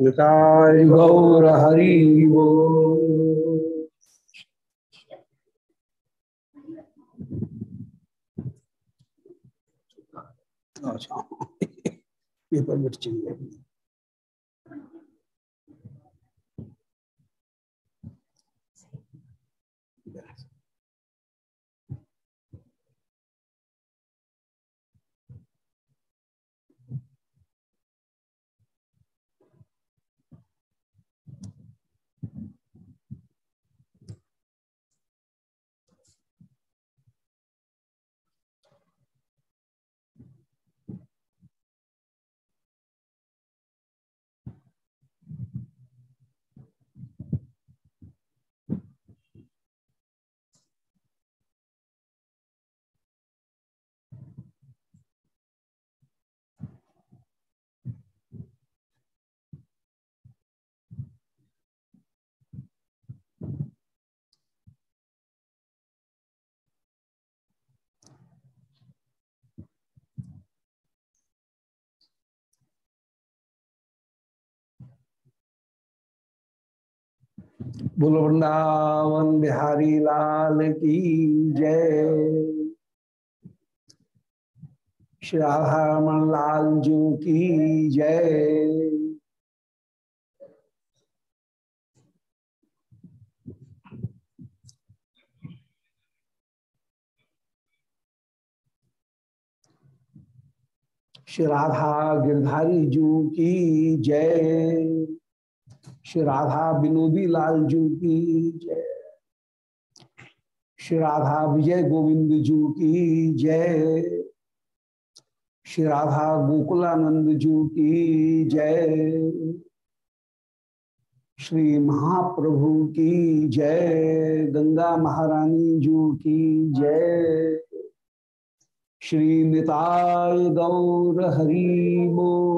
गौर हरि अच्छा। पेपर मिट चाहिए बोलो वृंदावन बिहारी लाल की जय श्री राधारमण लाल जू की जय श्री राधा गिरधारी जू की जय श्री राधा विनोदी लाल जू की जय। श्री राधा विजय गोविंद जू की जय। श्री राधा गोकुलानंद जू की जय। श्री महाप्रभु की जय। गंगा महारानी जू की जय। श्री निताय गौर हरि बोल।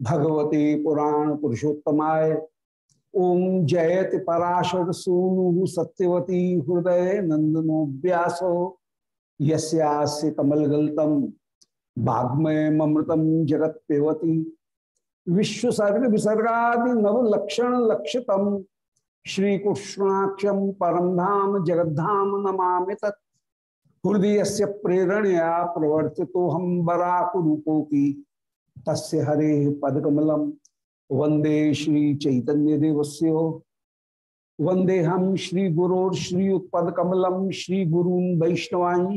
भगवते पुराण पुरुषोत्तमाय। ओम जयति पराशर सूनु सत्यवती हृदय नंदनो व्यासो यस्यास्य कमलगल्तम वाग्मय ममृतम जगत पेवती विश्वसर्ग विसर्गादि नव लक्षण लक्षितम परम धाम जगद्धाम नमा तत्। हृदय से प्रेरणया प्रवर्ति तो हम की तस्य हरे पदकमलम वंदे श्री चैतन्य देवस्य। वंदे हम श्री गुरोर श्री पदकमलम श्री गुरून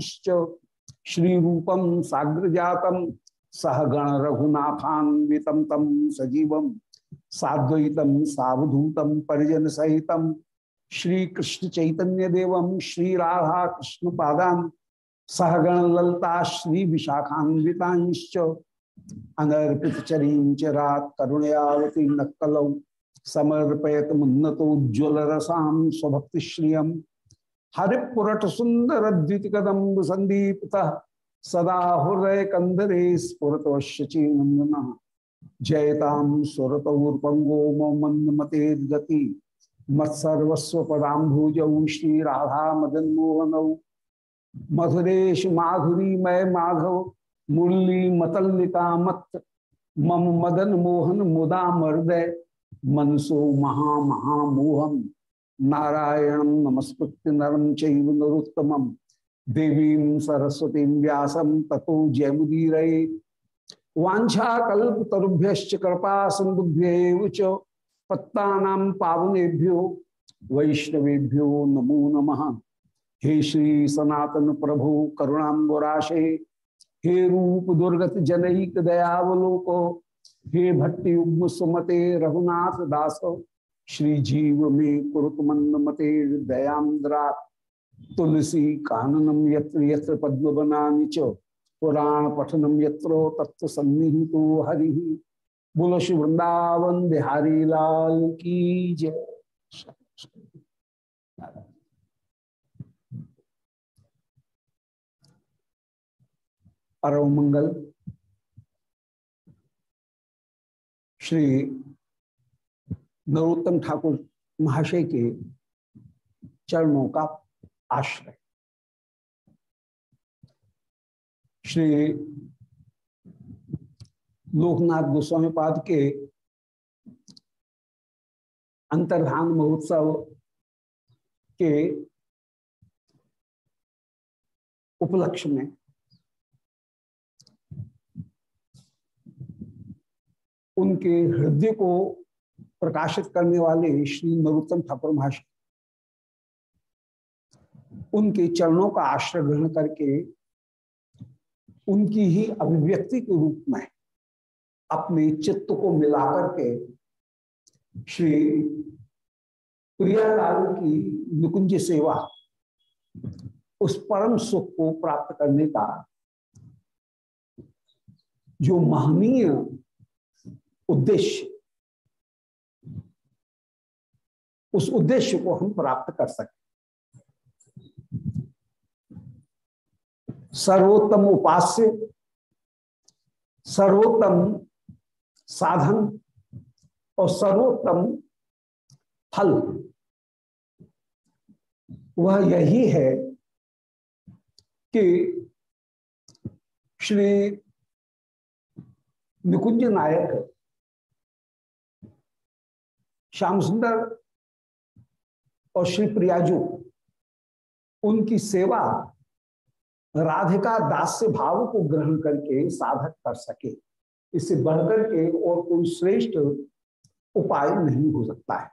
श्री रूपम साग्र जातम सहगण रघुनाथान्वितम तम सजीवम साद्वैतम सावधूतम परिजन सहितम श्री कृष्ण चैतन्य देवम श्री राधा कृष्ण पादान। सहगण ललता, श्री विशाखान्विताश्च। अनर्पित चरीम चरात करुणयावती नक्कलौ समर्पयत मुन्नतोज्वल रसाम स्वभक्ति श्रियम हरिपुरट सुंदर द्वितकदम्ब संदीप्त सदा हृदय कंदरे स्फुरत नंदन जयताम सुरतौर्पंगो मंद मते गति मत्सर्वस्व पदाम्भुजौ श्री राधा मदन मोहनौ मधुरेश माधुरी मय माधव मुरली मतलिका मत मम मदन मोहन मुदा मृदय मनसो महा महामोहम नारायण नमस्कृत्य नरम चैव देवी सरस्वती व्यासम ततो जयमुदीर तरुभ्य कृपा सिंधुभ्य पत्ता पावनेभ्यो, वैष्णवेभ्यो नमो नमः। हे श्री सनातन प्रभु करुणाबराशे हे रूप दुर्गत जनक दयावलोको हे भट्टी उग्म सुमते रघुनाथ दास। श्री जीव में कुरुत मंद मते दयांद्रा तुलसी काननम यत्र यत्र पद्म बनानी च। पुराण पठनम यत्रो तत्व सन्निहितो हरि। बोलो श्री वृंदावन बिहारी लाल की जय। मंगल। श्री नरोत्तम ठाकुर महाशय के चरणों का आश्रय। श्री लोकनाथ गोस्वामी पाद के अंतर्धान महोत्सव के उपलक्ष्य में उनके हृदय को प्रकाशित करने वाले श्री नरोत्तम ठाकुर महाशय। उनके चरणों का आश्रय ग्रहण करके उनकी ही अभिव्यक्ति के रूप में अपने चित्त को मिलाकर के श्री प्रियालाल की निकुंज सेवा उस परम सुख को प्राप्त करने का जो महनीय उद्देश्य। उस उद्देश्य को हम प्राप्त कर सके। सर्वोत्तम उपास्य, सर्वोत्तम साधन और सर्वोत्तम फल। वह यही है कि श्री निकुंज नायक श्याम सुंदर और श्री प्रियाजू, उनकी सेवा राधिका दास्य भाव को ग्रहण करके साधक कर सके। इससे बढ़कर के और कोई श्रेष्ठ उपाय नहीं हो सकता है।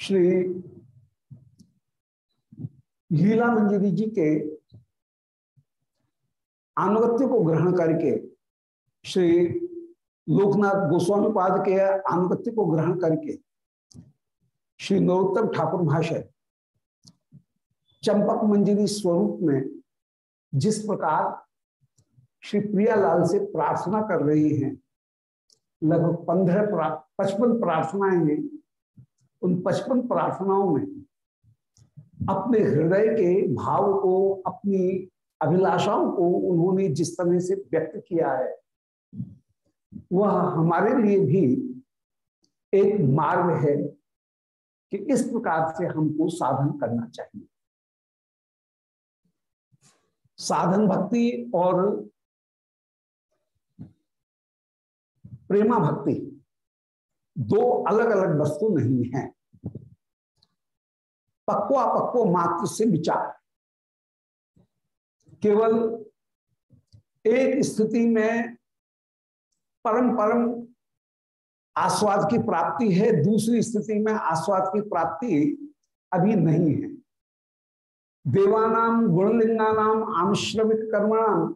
श्री लीला मंजरी जी के अनुगत्य को ग्रहण करके श्री लोकनाथ गोस्वामी पाद के अनुगत्य को ग्रहण करके श्री नरोत्तम ठाकुर महाशय चंपक मंजरी स्वरूप में जिस प्रकार श्री प्रियालाल से प्रार्थना कर रही हैं, लगभग पंद्रह पचपन प्रार्थनाएँ हैं, उन पचपन प्रार्थनाओं में अपने हृदय के भाव को, अपनी अभिलाषाओं को उन्होंने जिस तरह से व्यक्त किया है वह हमारे लिए भी एक मार्ग है कि इस प्रकार से हमको साधन करना चाहिए। साधन भक्ति और प्रेमा भक्ति दो अलग अलग वस्तु नहीं है। पक्वा पक्व मात्र से विचार। केवल एक स्थिति में परम परम आस्वाद की प्राप्ति है, दूसरी स्थिति में आस्वाद की प्राप्ति अभी नहीं है। देवानाम गुणलिंगानाम आमश्रमिक कर्मणाम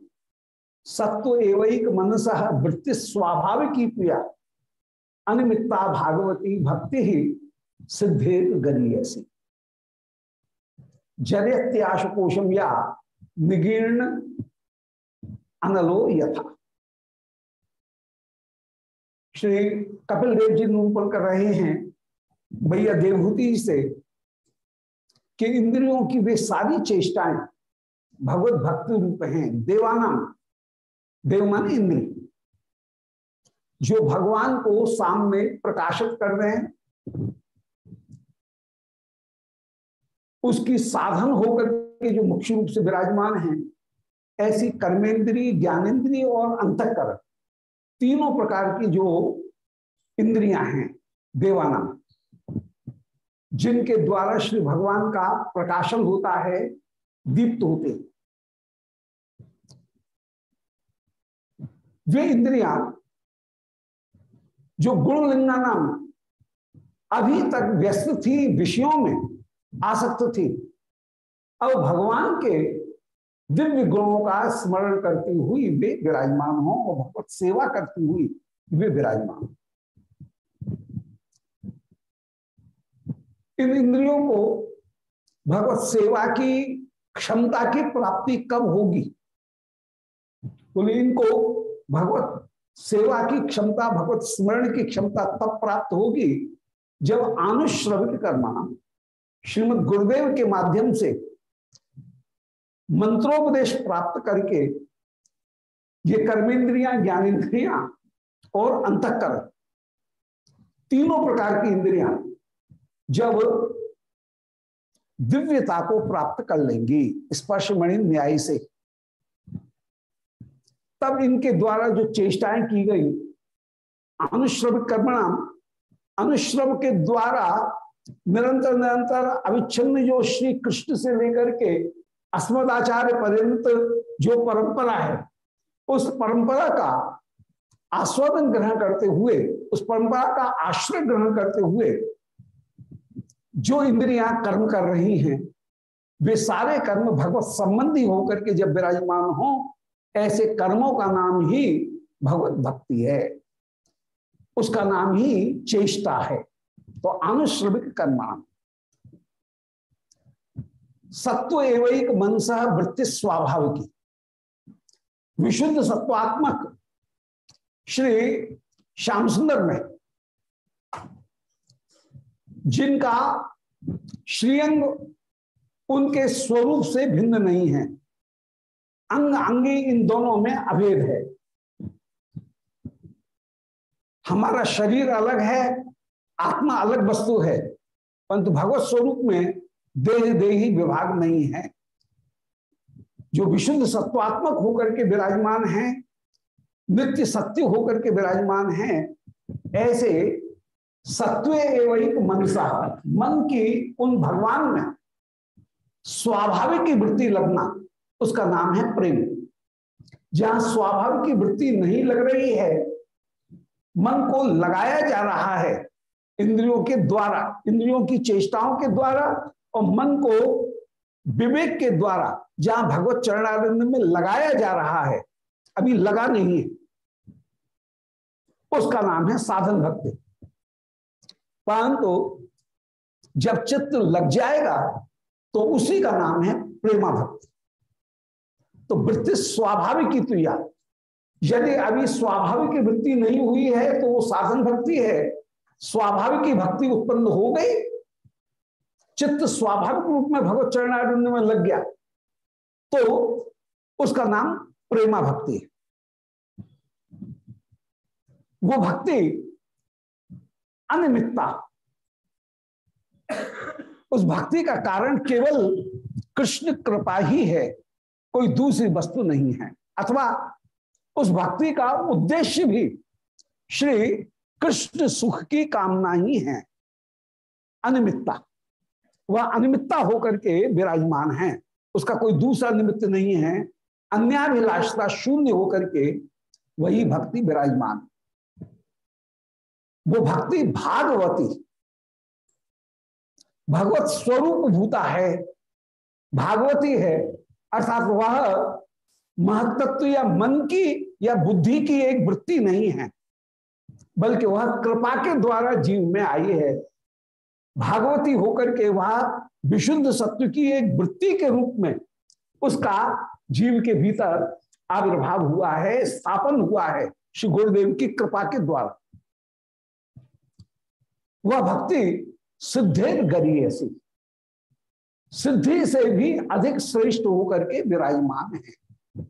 सत्व एवं मनस वृत्ति स्वाभाविक ही प्रिया। अनिमित्ता भागवती भक्ति ही सिद्धे गरीयसी। जरियत्याशकोशम या निगीर्ण अनलो यथा। श्री कपिल देव जी निरूपण कर रहे हैं भैया देवभूति से कि इंद्रियों की वे सारी चेष्टाएँ भगवत भक्ति रूप हैं देवानाम देव माने जो भगवान को सामने प्रकाशित कर रहे हैं, उसकी साधन होकर के जो मुख्य रूप से विराजमान हैं, ऐसी कर्मेंद्री ज्ञानेन्द्रिय और अंतकरण। तीनों प्रकार की जो इंद्रियाँ हैं, देवाना, जिनके द्वारा श्री भगवान का प्रकाशन होता है, दीप्त होते वे इंद्रियाँ जो गुणलिंगा नाम अभी तक व्यस्त थी, विषयों में आसक्त थी, अब भगवान के दिव्य गुणों का स्मरण करती हुई वे विराजमान हो और भगवत सेवा करती हुई वे विराजमान इन इंद्रियों को भगवत सेवा की क्षमता की प्राप्ति कब होगी? बोले, इनको भगवत सेवा की क्षमता, भगवत स्मरण की क्षमता तब प्राप्त होगी जब आनुश्रवित कर्मा श्रीमद गुरुदेव के माध्यम से मंत्रोपदेश प्राप्त करके ये कर्मेंद्रियाँ ज्ञानेन्द्रियाँ और अंतकरण, तीनों प्रकार की इंद्रियाँ जब दिव्यता को प्राप्त कर लेंगी स्पर्श मणि न्याय से, तब इनके द्वारा जो चेष्टाएँ की गई, अनुश्रव कर्मणाम, अनुश्रव के द्वारा निरंतर निरंतर अविच्छिन्न जो श्री कृष्ण से लेकर के अस्मदाचार्य पर्यंत जो परंपरा है, उस परंपरा का आस्वादन ग्रहण करते हुए, उस परंपरा का आश्रय ग्रहण करते हुए जो इंद्रियाँ कर्म कर रही हैं, वे सारे कर्म भगवत संबंधी होकर के जब विराजमान हो, ऐसे कर्मों का नाम ही भगवत भक्ति है। उसका नाम ही चेष्टा है। तो अनुश्रविक कर्म सत्व एवं मनस वृत्ति स्वाभाविकी। विशुद्ध सत्वात्मक। श्री श्याम सुंदर में। जिनका श्रीअंग उनके स्वरूप से भिन्न नहीं है। अंग अंगी इन दोनों में अभेद है। हमारा शरीर अलग है, आत्मा अलग वस्तु है। परंतु भगवत स्वरूप में देह देही विभाग नहीं है। जो विशुद्ध सत्वात्मक होकर के विराजमान है, नित्य सत्य होकर के विराजमान है, ऐसे सत्व एवं मनसा, मन की उन भगवान में स्वाभाविक की वृत्ति लगना, उसका नाम है प्रेम। जहाँ स्वाभाविक की वृत्ति नहीं लग रही है, मन को लगाया जा रहा है, इंद्रियों के द्वारा, इंद्रियों की चेष्टाओं के द्वारा और मन को विवेक के द्वारा जहाँ भगवत चरणारिंद में लगाया जा रहा है, अभी लगा नहीं है। उसका नाम है साधन भक्ति। परंतु जब चित्त लग जाएगा तो उसी का नाम है प्रेमा भक्ति। तो वृत्ति स्वाभाविक की तो याद यदि अभी स्वाभाविक वृत्ति नहीं हुई है तो वो साधन भक्ति है। स्वाभाविक की भक्ति उत्पन्न हो गई चित्त स्वाभाविक रूप में भगवत चरणारिंद में लग गया। तो उसका नाम प्रेमा भक्ति है। वो भक्ति अनिमित्ता उस भक्ति का कारण केवल कृष्ण कृपा ही है, कोई दूसरी वस्तु नहीं है। अथवा उस भक्ति का उद्देश्य भी श्री कृष्ण सुख की कामना ही है अनिमित्ता वह अनिमित्ता होकर के विराजमान है। उसका कोई दूसरा निमित्त नहीं है। अन्याभिलाषता शून्य होकर के वही भक्ति विराजमान। वो भक्ति भागवती। भगवत स्वरूप भूता है। भागवती है। अर्थात वह महत्त्व या मन की या बुद्धि की एक वृत्ति नहीं है। बल्कि वह कृपा के द्वारा जीव में आई है। भागवती होकर के वह विशुद्ध सत्व की एक वृत्ति के रूप में उसका जीव के भीतर आविर्भाव हुआ है, स्थापन हुआ है श्री गुरुदेव की कृपा के द्वारा। वह भक्ति सिद्धेर गरी ऐसी सिद्धि से भी अधिक श्रेष्ठ होकर के विराजमान है।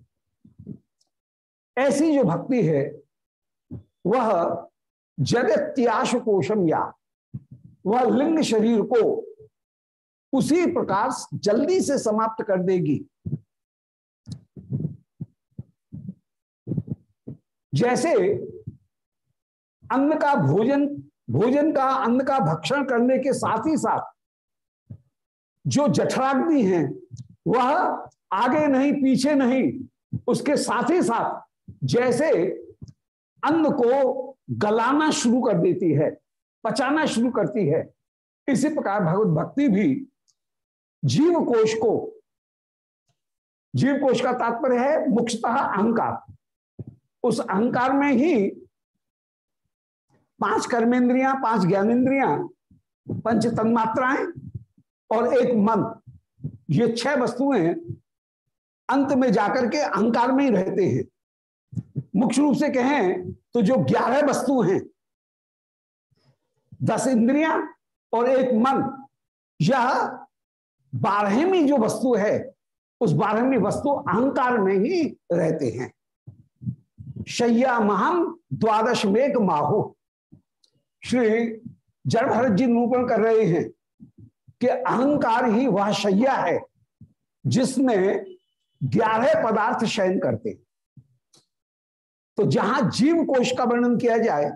ऐसी जो भक्ति है, वह जगत्याश कोशम या वह लिंग शरीर को उसी प्रकार जल्दी से समाप्त कर देगी। जैसे अन्न का भोजन भोजन का अन्न का भक्षण करने के साथ ही साथ जो जठराग्नि है, वह आगे नहीं, पीछे नहीं, उसके साथ ही साथ जैसे अन्न को गलाना शुरू कर देती है। पचाना शुरू करती है। इसी प्रकार भगवत भक्ति भी जीव कोश को जीव कोश का तात्पर्य है मुख्यतः अहंकार। उस अहंकार में ही पाँच कर्मेंद्रियाँ, पाँच ज्ञानेन्द्रियाँ पंच तन्मात्राएँ और एक मन, ये छह वस्तुएँ अंत में जाकर के अहंकार में ही रहते हैं। मुख्य रूप से कहें तो जो ग्यारह वस्तु हैं दस इंद्रियाँ और एक मन। यह बारहवीं जो वस्तु है, उस बारहवीं वस्तु अहंकार में ही रहते हैं। शैया महम द्वादश मेघ माहु श्री जड़ भरत जी निरूपण कर रहे हैं कि अहंकार ही वह शैया है जिसमें ग्यारह पदार्थ शयन करते हैं। तो जहाँ जीव कोश का वर्णन किया जाए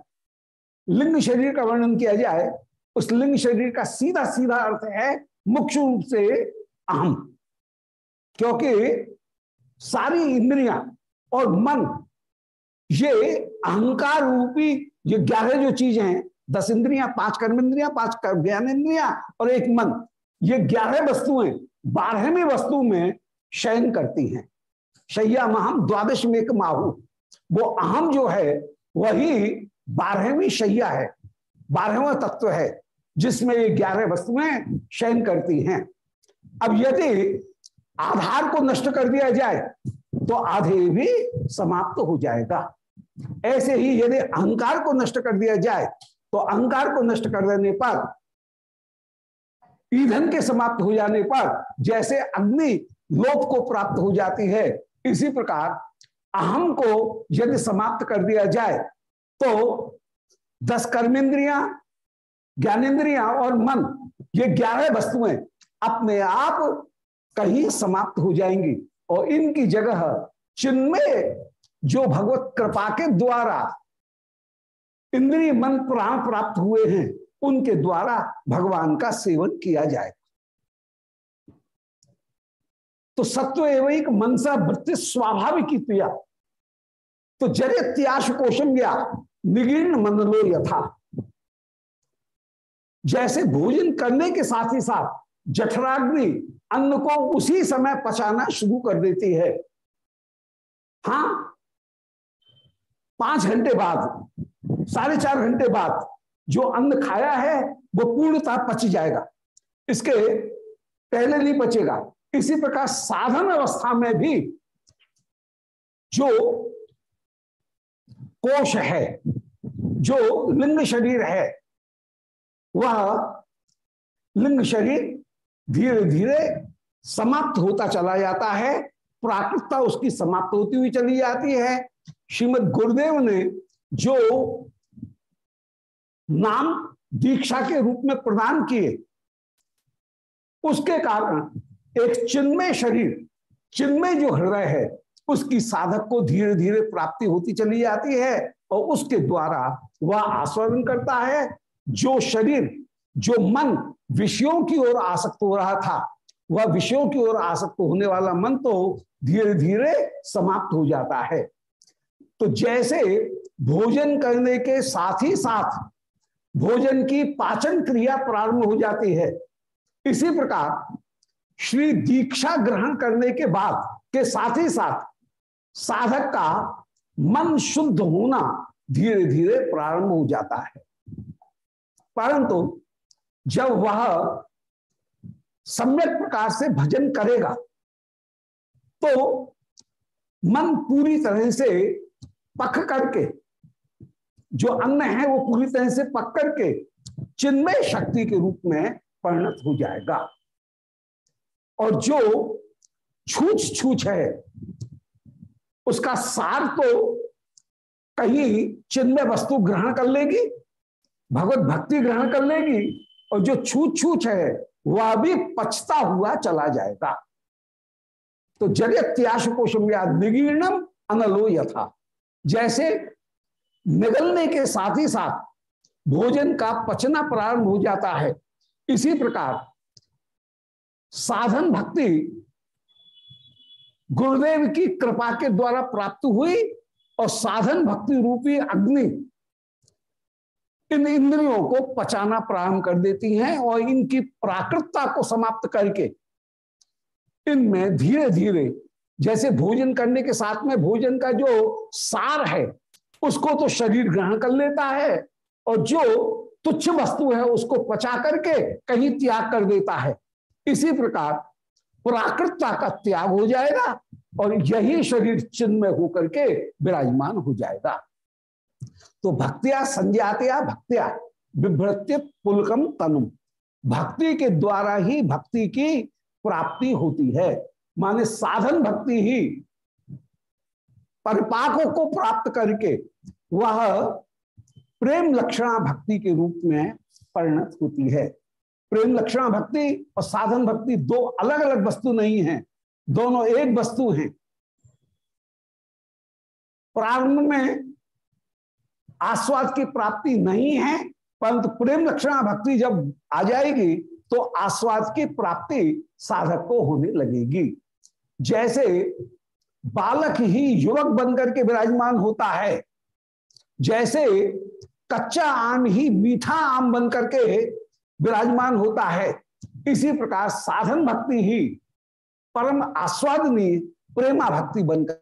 लिंग शरीर का वर्णन किया जाए, उस लिंग शरीर का सीधा सीधा अर्थ है मुख्य रूप से अहम। क्योंकि सारी इंद्रियाँ और मन, ये अहंकार रूपी ये ग्यारह जो चीज़ें हैं, दस इंद्रियाँ, पाँच कर्म इंद्रिया, पाँच ज्ञान इंद्रिया और एक मन, ये ग्यारह वस्तुएँ बारहवीं वस्तु में शयन करती हैं। शैया महम द्वादश में एक माहू। वो अहम जो है, वही बारहवीं शैया है, बारहवा तत्व है, जिसमें ये ग्यारह वस्तुएँ शयन करती हैं। अब यदि आधार को नष्ट कर दिया जाए तो आधे भी समाप्त हो जाएगा। ऐसे ही यदि अहंकार को नष्ट कर दिया जाए तो अहंकार को नष्ट कर देने पर, ईंधन के समाप्त हो जाने पर जैसे अग्नि लोप को प्राप्त हो जाती है, इसी प्रकार अहम को यदि समाप्त कर दिया जाए तो दस कर्मेंद्रिया ज्ञानेन्द्रिया और मन, ये ग्यारह वस्तुएँ अपने आप कहीं समाप्त हो जाएँगी। और इनकी जगह चिन्मय जो भगवत कृपा के द्वारा इंद्रिय मन प्राण प्राप्त हुए हैं, उनके द्वारा भगवान का सेवन किया जाए। तो सत्व एवं मनसा वृत्ति स्वाभाविक क्रिया। तो जरे त्याश कोशम गया निगीर्ण मंदलो यथा। जैसे भोजन करने के साथ ही साथ जठराग्नि अन्न को उसी समय पचाना शुरू कर देती है। हाँ पाँच घंटे बाद, साढ़े चार घंटे बाद जो अन्न खाया है, वो पूर्णतः पच जाएगा। इसके पहले नहीं पचेगा। इसी प्रकार साधन अवस्था में भी जो कोश है, जो लिंग शरीर है, वह लिंग शरीर धीरे धीरे समाप्त होता चला जाता है, प्राकृतता उसकी समाप्त होती हुई चली जाती है। श्रीमद गुरुदेव ने जो नाम दीक्षा के रूप में प्रदान किए, उसके कारण एक चिन्मय शरीर, चिन्मय जो हृदय है उसकी साधक को धीरे धीरे प्राप्ति होती चली जाती है और उसके द्वारा वह आस्वादन करता है। जो शरीर, जो मन विषयों की ओर आसक्त हो रहा था, वह विषयों की ओर आसक्त होने वाला मन तो धीरे धीरे समाप्त हो जाता है। तो जैसे भोजन करने के साथ ही साथ भोजन की पाचन क्रिया प्रारंभ हो जाती है। इसी प्रकार श्री दीक्षा ग्रहण करने के बाद के साथ ही साथ साधक का मन शुद्ध होना धीरे धीरे प्रारंभ हो जाता है। परंतु जब वह सम्यक प्रकार से भजन करेगा तो मन पूरी तरह से पक करके, जो अन्न है वो पूरी तरह से पक करके चिन्मय शक्ति के रूप में परिणत हो जाएगा। और जो छूछ छूछ है उसका सार तो कहीं चिन्मय वस्तु ग्रहण कर लेगी, भगवत भक्ति ग्रहण कर लेगी, और जो छूछ छूछ है, वह भी पछता हुआ चला जाएगा। तो जगत त्याश कोशम या निगीर्णम अनलो यथा जैसे निगलने के साथ ही साथ भोजन का पचना प्रारंभ हो जाता है। इसी प्रकार साधन भक्ति गुरुदेव की कृपा के द्वारा प्राप्त हुई और साधन भक्ति रूपी अग्नि इन इंद्रियों को पचाना प्रारंभ कर देती हैं और इनकी प्राकृतता को समाप्त करके इनमें धीरे धीरे जैसे भोजन करने के साथ में भोजन का जो सार है, उसको तो शरीर ग्रहण कर लेता है और जो तुच्छ वस्तु है उसको पचा करके कहीं त्याग कर देता है। इसी प्रकार प्राकृतता का त्याग हो जाएगा और यही शरीर चिन्ह में होकर के विराजमान हो जाएगा। तो भक्तिया संज्ञातया भक्तिया विभ्रत्य पुलकम तनुम भक्ति के द्वारा ही भक्ति की प्राप्ति होती है। माने साधन भक्ति ही परिपाकों को प्राप्त करके वह प्रेम लक्षणा भक्ति के रूप में परिणत होती है। प्रेम, लक्षणा, भक्ति और साधन, भक्ति दो अलग अलग वस्तु नहीं है। दोनों एक वस्तु है। प्रारंभ में आस्वाद की प्राप्ति नहीं है, परंतु प्रेम, लक्षणा, भक्ति जब आ जाएगी तो आस्वाद की प्राप्ति साधक को होने लगेगी। जैसे बालक ही युवक बनकर के विराजमान होता है, जैसे कच्चा आम ही मीठा आम बनकर के विराजमान होता है। इसी प्रकार साधन भक्ति ही परम आस्वादनी प्रेमा भक्ति बनकर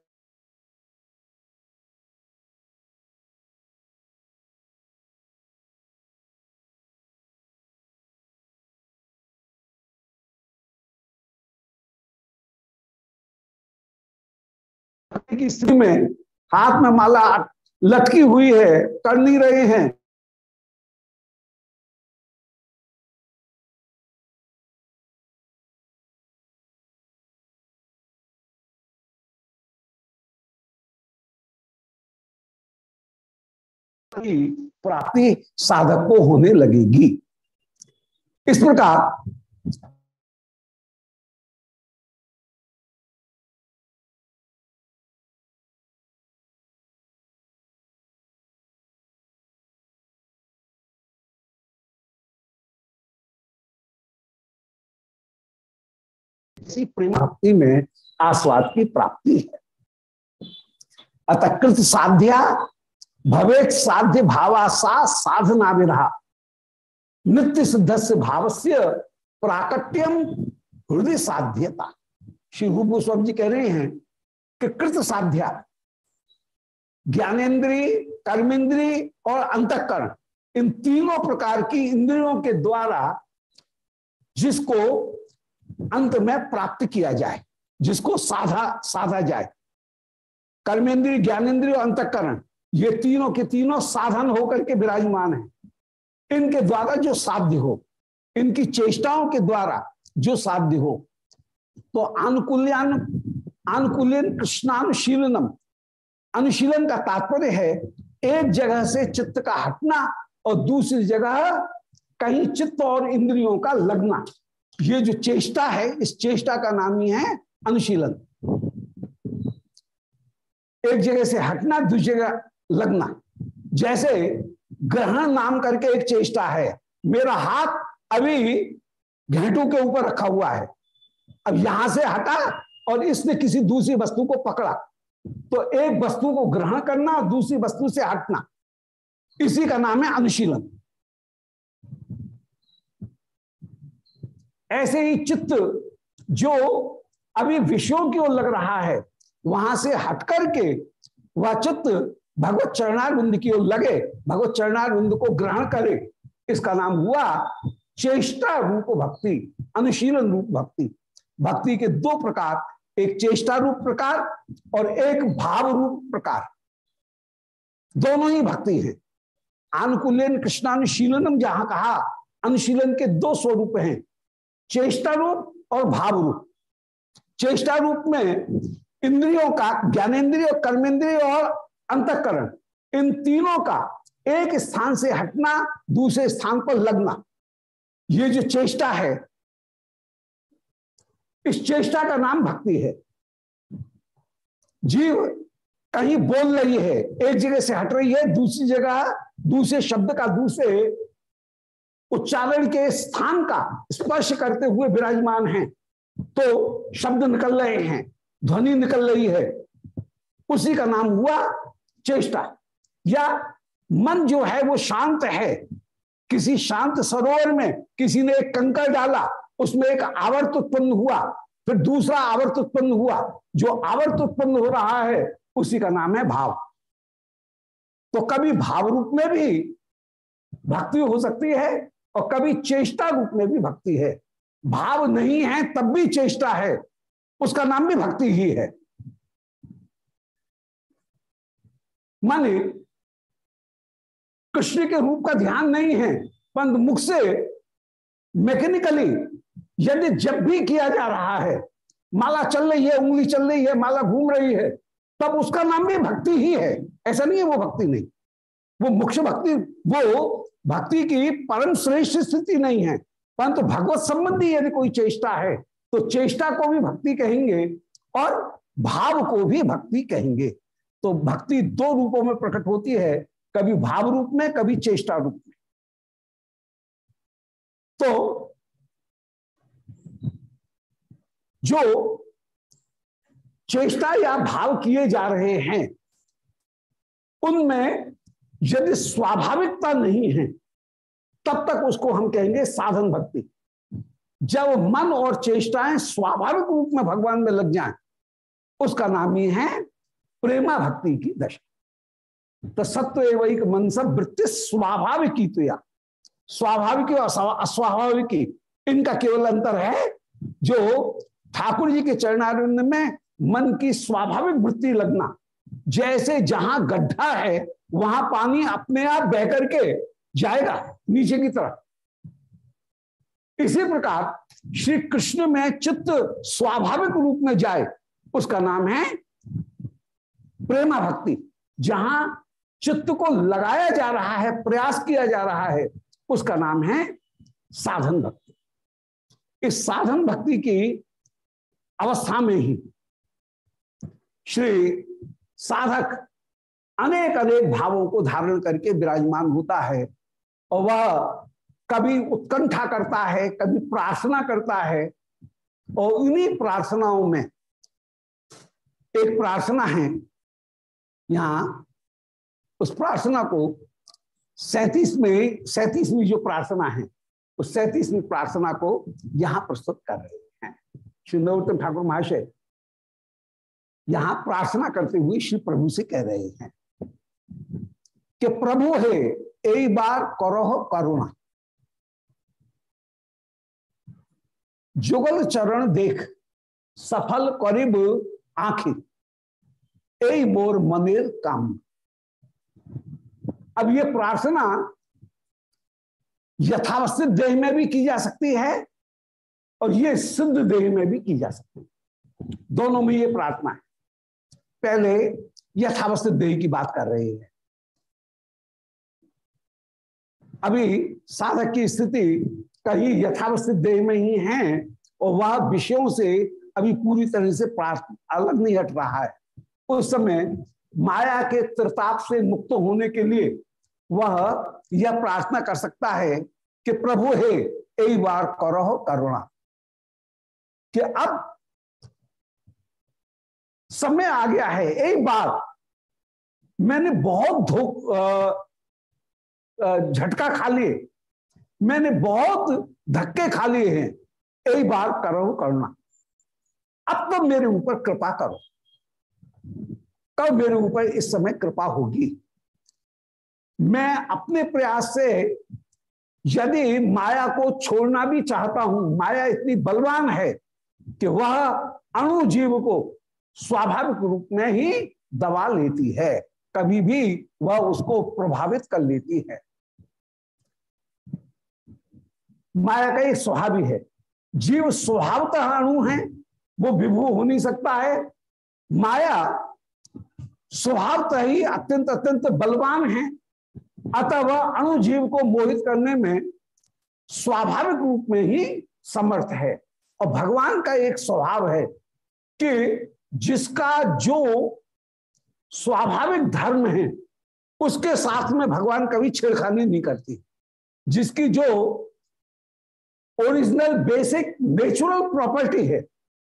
की स्त्री में हाथ में माला लटकी हुई है कर नहीं रहे हैं। प्राप्ति साधक को होने लगेगी। इस प्रकार इसी में आस्वाद की प्राप्ति है। अतकृत साध्या भवेत साध्य भावा सा साधना विधा नित्य सिद्ध से भाव से प्राकट्यम हृदय साध्यता। श्री रूप गोस्वामी जी कह रहे हैं कि कृत साध्या, ज्ञानेन्द्रीय कर्मेंद्री और अंतकरण, इन तीनों प्रकार की इंद्रियों के द्वारा जिसको अंत में प्राप्त किया जाए, जिसको साधा साधा जाए। कर्मेंद्रिय ज्ञानेन्द्रिय और अंतकरण ये तीनों के तीनों साधन होकर के विराजमान है। इनके द्वारा जो साध्य हो, इनकी चेष्टाओं के द्वारा जो साध्य हो तो अनुकूल्यान अनुकूल्यन कृष्णानुशीलनम। अनुशीलन का तात्पर्य है, एक जगह से चित्त का हटना और दूसरी जगह कहीं चित्त और इंद्रियों का लगना। ये जो चेष्टा है, इस चेष्टा का नाम ही है अनुशीलन। एक जगह से हटना, दूसरी जगह लगना। जैसे ग्रहण नाम करके एक चेष्टा है, मेरा हाथ अभी घेंटू के ऊपर रखा हुआ है। अब यहाँ से हटा और इसने किसी दूसरी वस्तु को पकड़ा। तो एक वस्तु को ग्रहण करना और दूसरी वस्तु से हटना, इसी का नाम है अनुशीलन। ऐसे ही चित्त जो अभी विषयों की ओर लग रहा है, वहाँ से हट करके वह चित्त भगवत चरणारविंद की ओर लगे, भगवत चरणार चरणारविंद को ग्रहण करे। इसका नाम हुआ चेष्टा रूप भक्ति, अनुशीलन रूप भक्ति। भक्ति के दो प्रकार, एक चेष्टा रूप प्रकार और एक भाव रूप प्रकार। दोनों ही भक्ति है। अनुकूलन कृष्णानुशीलनम जहाँ कहा, अनुशीलन के दो स्वरूप हैं, चेष्टा रूप और भाव रूप। चेष्टा रूप में इंद्रियों का ज्ञानेन्द्रिय कर्मेंद्रिय और अंतकरण। इन तीनों का एक स्थान से हटना, दूसरे स्थान पर लगना। ये जो चेष्टा है, इस चेष्टा का नाम भक्ति है। जीव कहीं बोल रही है, एक जगह से हट रही है, दूसरी जगह, दूसरे शब्द का, दूसरे उच्चारण के स्थान का स्पर्श करते हुए विराजमान है। तो शब्द निकल रहे हैं, ध्वनि निकल रही है। उसी का नाम हुआ चेष्टा। या मन जो है, वो शांत है। किसी शांत सरोवर में किसी ने एक कंकर डाला, उसमें एक आवर्त उत्पन्न हुआ, फिर दूसरा आवर्त उत्पन्न हुआ। जो आवर्त उत्पन्न हो रहा है, उसी का नाम है भाव। तो कभी भाव रूप में भी भक्ति हो सकती है और कभी चेष्टा रूप में भी भक्ति है। भाव नहीं है, तब भी चेष्टा है। उसका नाम भी भक्ति ही है। माने, कृष्ण के रूप का ध्यान नहीं है, परंतु मुख से मैकेनिकली यदि जब भी किया जा रहा है, माला चल रही है, उंगली चल रही है, माला घूम रही है, तब उसका नाम भी भक्ति ही है। ऐसा नहीं है वो भक्ति नहीं। वो मुख्य भक्ति, वो भक्ति की परम श्रेष्ठ स्थिति नहीं है। परंतु भगवत संबंधी यदि कोई चेष्टा है तो चेष्टा को भी भक्ति कहेंगे और भाव को भी भक्ति कहेंगे। तो भक्ति दो रूपों में प्रकट होती है, कभी भाव रूप में, कभी चेष्टा रूप में। तो जो चेष्टा या भाव किए जा रहे हैं, उनमें यदि स्वाभाविकता नहीं है, तब तक उसको हम कहेंगे साधन भक्ति। जब मन और चेष्टाएँ स्वाभाविक रूप में भगवान में लग जाएँ, उसका नाम ही है प्रेमा भक्ति की दशा। तो सत्व एवं मन सब वृत्ति स्वाभाविक तो स्वाभाविक और अस्वाभाविक, इनका केवल अंतर है जो ठाकुर जी के चरणारिंद में मन की स्वाभाविक वृत्ति लगना। जैसे जहाँ गड्ढा है, वहाँ पानी अपने आप बह करके जाएगा नीचे की तरफ़। इसी प्रकार श्री कृष्ण में चित्त स्वाभाविक रूप में जाए, उसका नाम है प्रेमा भक्ति, जहाँ चित्त को लगाया जा रहा है, प्रयास किया जा रहा है, उसका नाम है साधन भक्ति। इस साधन भक्ति की अवस्था में ही श्री साधक अनेक अनेक भावों को धारण करके विराजमान होता है और वह कभी उत्कंठा करता है, कभी प्रार्थना करता है और इन्हीं प्रार्थनाओं में एक प्रार्थना है यहाँ उस प्रार्थना को सैतीस में सैतीसवीं जो प्रार्थना है, उस सैतीसवीं प्रार्थना को यहाँ प्रस्तुत कर रहे हैं। श्री नवोत्तम ठाकुर महाशय, यहाँ प्रार्थना करते हुए श्री प्रभु से कह रहे हैं कि प्रभु है एक बार करो करुणा। जुगल चरण देख, सफल करीब आखिर ए मोर मनिर काम। अब ये प्रार्थना यथावस्थित देह में भी की जा सकती है और ये सिद्ध देह में भी की जा सकती है। दोनों में ये प्रार्थना है। पहले यथावस्थित देह की बात कर रहे हैं। अभी साधक की स्थिति कहीं यथावस्थित देह में ही है और वह विषयों से अभी पूरी तरह से प्रार्थना अलग नहीं हट रहा है। उस समय माया के त्रिताप से मुक्त होने के लिए वह यह प्रार्थना कर सकता है कि प्रभु हे, एक बार करो करुणा। कि अब समय आ गया है, एक बार मैंने बहुत धोख झटका खा लिए, मैंने बहुत धक्के खा लिए हैं, एक बार करो करुणा। अब तो मेरे ऊपर कृपा करो। कब मेरे ऊपर इस समय कृपा होगी? मैं अपने प्रयास से यदि माया को छोड़ना भी चाहता हूँ, माया इतनी बलवान है कि वह अणु जीव को स्वाभाविक रूप में ही दबा लेती है। कभी भी वह उसको प्रभावित कर लेती है। माया का एक स्वभाव ही है। जीव स्वभावतः अणु है, वो विभू हो नहीं सकता है। माया स्वभावतः ही अत्यंत अत्यंत बलवान है। अतः वह अणु जीव को मोहित करने में स्वाभाविक रूप में ही समर्थ है। और भगवान का एक स्वभाव है कि जिसका जो स्वाभाविक धर्म है, उसके साथ में भगवान कभी छेड़खानी नहीं करती। जिसकी जो ओरिजिनल बेसिक नेचुरल प्रॉपर्टी है,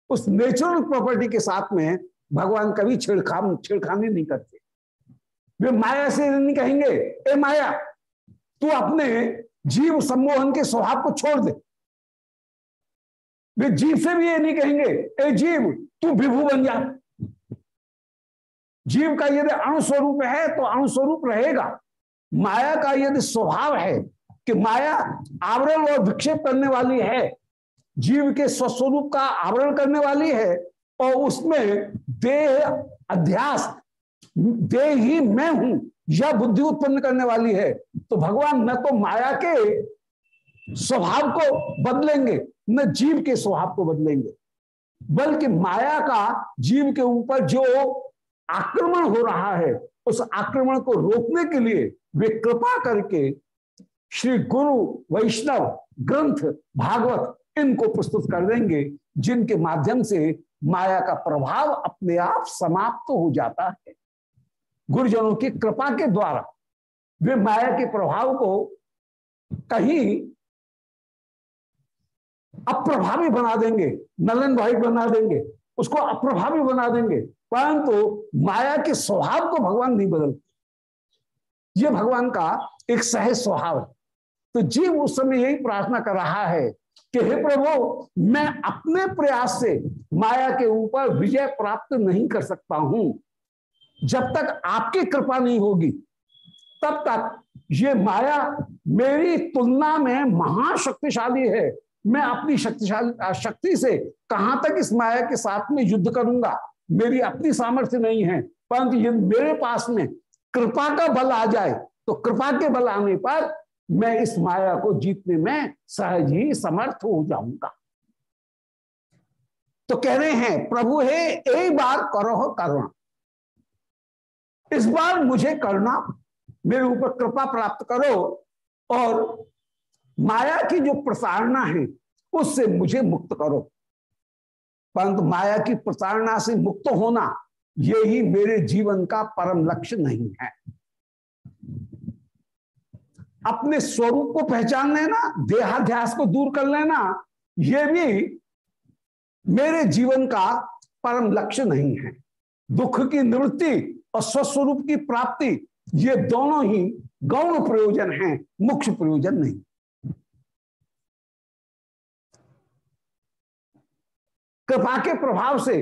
उस नेचुरल प्रॉपर्टी के साथ में भगवान कभी छेड़खान छेड़खानी नहीं करते। वे माया से नहीं कहेंगे, ए माया, तू अपने जीव सम्मोहन के स्वभाव को छोड़ दे। वे जीव से भी ये नहीं कहेंगे, ए जीव, तू विभू बन जा। जीव का यदि अणुस्वरूप है तो अणुस्वरूप रहेगा। माया का यदि स्वभाव है कि माया आवरण और विक्षेप करने वाली है, जीव के स्वस्वरूप का आवरण करने वाली है और उसमें देह, अध्यास, देह ही मैं हूँ यह बुद्धि उत्पन्न करने वाली है तो भगवान न तो माया के स्वभाव को बदलेंगे, न जीव के स्वभाव को बदलेंगे, बल्कि माया का जीव के ऊपर जो आक्रमण हो रहा है, उस आक्रमण को रोकने के लिए वे कृपा करके श्री गुरु वैष्णव ग्रंथ भागवत इनको प्रस्तुत कर देंगे, जिनके माध्यम से माया का प्रभाव अपने आप समाप्त तो हो जाता है। गुरुजनों की कृपा के द्वारा वे माया के प्रभाव को कहीं अप्रभावी बना देंगे नलन भाई बना देंगे, उसको अप्रभावी बना देंगे, परंतु तो माया के स्वभाव को भगवान नहीं बदलते। ये भगवान का एक सहज स्वभाव है। तो जीव उस समय यही प्रार्थना कर रहा है कि हे प्रभु, मैं अपने प्रयास से माया के ऊपर विजय प्राप्त नहीं कर सकता हूँ। जब तक आपकी कृपा नहीं होगी, तब तक ये माया मेरी तुलना में महाशक्तिशाली है। मैं अपनी शक्तिशाली शक्ति से कहाँ तक इस माया के साथ में युद्ध करूँगा? मेरी अपनी सामर्थ्य नहीं है, परंतु यदि मेरे पास में कृपा का बल आ जाए तो कृपा के बल आने पर मैं इस माया को जीतने में सहज ही समर्थ हो जाऊँगा। तो कह रहे हैं, प्रभु हे एक बार करो करुणा। इस बार मुझे करना मेरे ऊपर कृपा प्राप्त करो और माया की जो प्रसारणा है, उससे मुझे मुक्त करो। परंतु माया की प्रताड़ना से मुक्त होना यही मेरे जीवन का परम लक्ष्य नहीं है। अपने स्वरूप को पहचान लेना, देहाध्यास को दूर कर लेना यह भी मेरे जीवन का परम लक्ष्य नहीं है। दुख की निवृत्ति और स्वस्वरूप की प्राप्ति, ये दोनों ही गौण प्रयोजन हैं मुख्य प्रयोजन नहीं। कृपा के प्रभाव से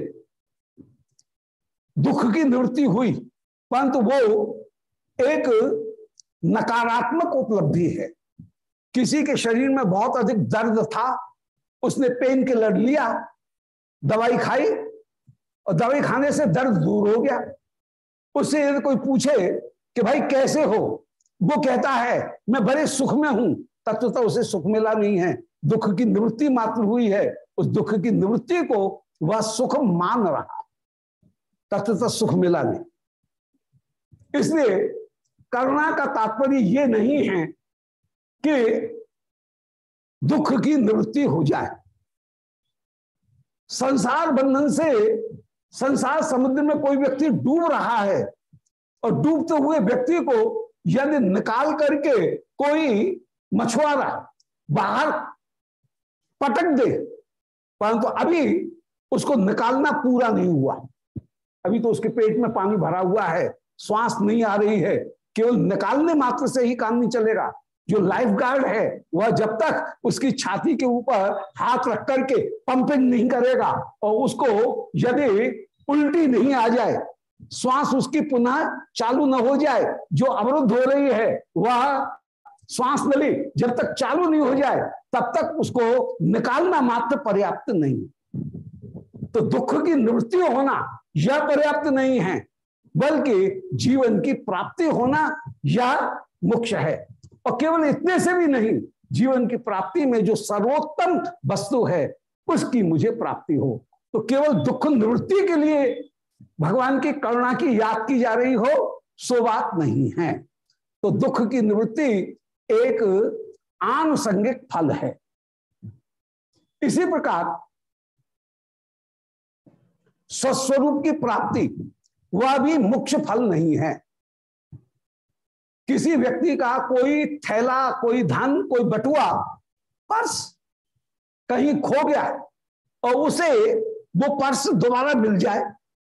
दुख की निवृत्ति हुई, परंतु वो एक नकारात्मक उपलब्धि है। किसी के शरीर में बहुत अधिक दर्द था, उसने पेन किलर लिया, दवाई खाई और दवाई खाने से दर्द दूर हो गया। उससे यदि कोई पूछे कि भाई कैसे हो, वो कहता है, मैं बड़े सुख में हूँ। तत्व तो उसे सुख मिला नहीं है। दुख की निवृत्ति मात्र हुई है। उस दुख की निवृत्ति को वह सुख मान रहा। तत्व सुख मिला नहीं। इसलिए करुणा का तात्पर्य ये नहीं है कि दुख की निवृत्ति हो जाए। संसार बंधन से संसार समुद्र में कोई व्यक्ति डूब रहा है और डूबते हुए व्यक्ति को यदि निकाल करके कोई मछुआरा बाहर पटक दे, परंतु तो अभी उसको निकालना पूरा नहीं हुआ। अभी तो उसके पेट में पानी भरा हुआ है, श्वास नहीं आ रही है केवल निकालने मात्र से ही काम नहीं चलेगा। जो लाइफ गार्ड है, वह जब तक उसकी छाती के ऊपर हाथ रख करके पंपिंग नहीं करेगा और उसको यदि उल्टी नहीं आ जाए, श्वास उसकी पुनः चालू न हो जाए, जो अवरुद्ध हो रही है, वह श्वास नली जब तक चालू नहीं हो जाए, तब तक उसको निकालना मात्र पर्याप्त नहीं। तो दुख की निवृत्ति होना यह पर्याप्त नहीं है। बल्कि जीवन की प्राप्ति होना यह मुख्य है। और केवल इतने से भी नहीं, जीवन की प्राप्ति में जो सर्वोत्तम वस्तु है, उसकी मुझे प्राप्ति हो। तो केवल दुख निवृत्ति के लिए भगवान की करुणा की याद की जा रही हो, सो बात नहीं है। तो दुख की निवृत्ति एक आनुसंगिक फल है। इसी प्रकार, स्वस्वरूप की प्राप्ति वह भी मुख्य फल नहीं है। किसी व्यक्ति का कोई थैला, कोई धन, कोई बटुआ पर्स कहीं खो गया और उसे वो पर्स दोबारा मिल जाए,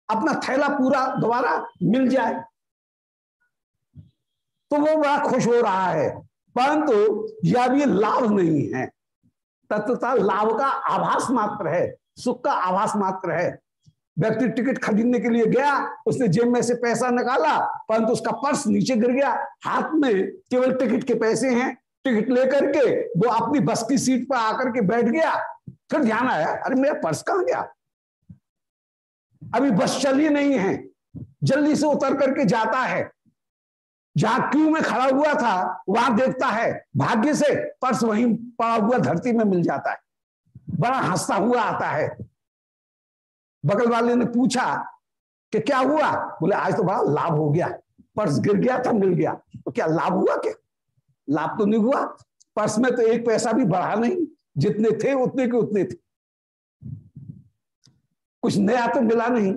अपना थैला पूरा दोबारा मिल जाए तो वो बड़ा खुश हो रहा है। परंतु यह भी लाभ नहीं है। तत्वता लाभ का आभास मात्र है, सुख का आभास मात्र है। व्यक्ति टिकट खरीदने के लिए गया, उसने जेब में से पैसा निकाला, परंतु उसका पर्स नीचे गिर गया। हाथ में केवल टिकट के पैसे हैं। टिकट लेकर के वो अपनी बस की सीट पर आकर के बैठ गया। फिर ध्यान आया, अरे मेरा पर्स कहाँ गया? अभी बस चल नहीं है। जल्दी से उतर करके जाता है। जहाँ क्यू में खड़ा हुआ था, वहाँ देखता है। भाग्य से पर्स वहीं पड़ा हुआ धरती में मिल जाता है। बड़ा हंसता हुआ आता है। बगल वाले ने पूछा कि क्या हुआ? बोले, आज तो बड़ा लाभ हो गया। पर्स गिर गया था, मिल गया। तो क्या लाभ हुआ क्या? लाभ तो नहीं हुआ। पर्स में तो एक पैसा भी बढ़ा नहीं। जितने थे, उतने के उतने थे। कुछ नया तो मिला नहीं।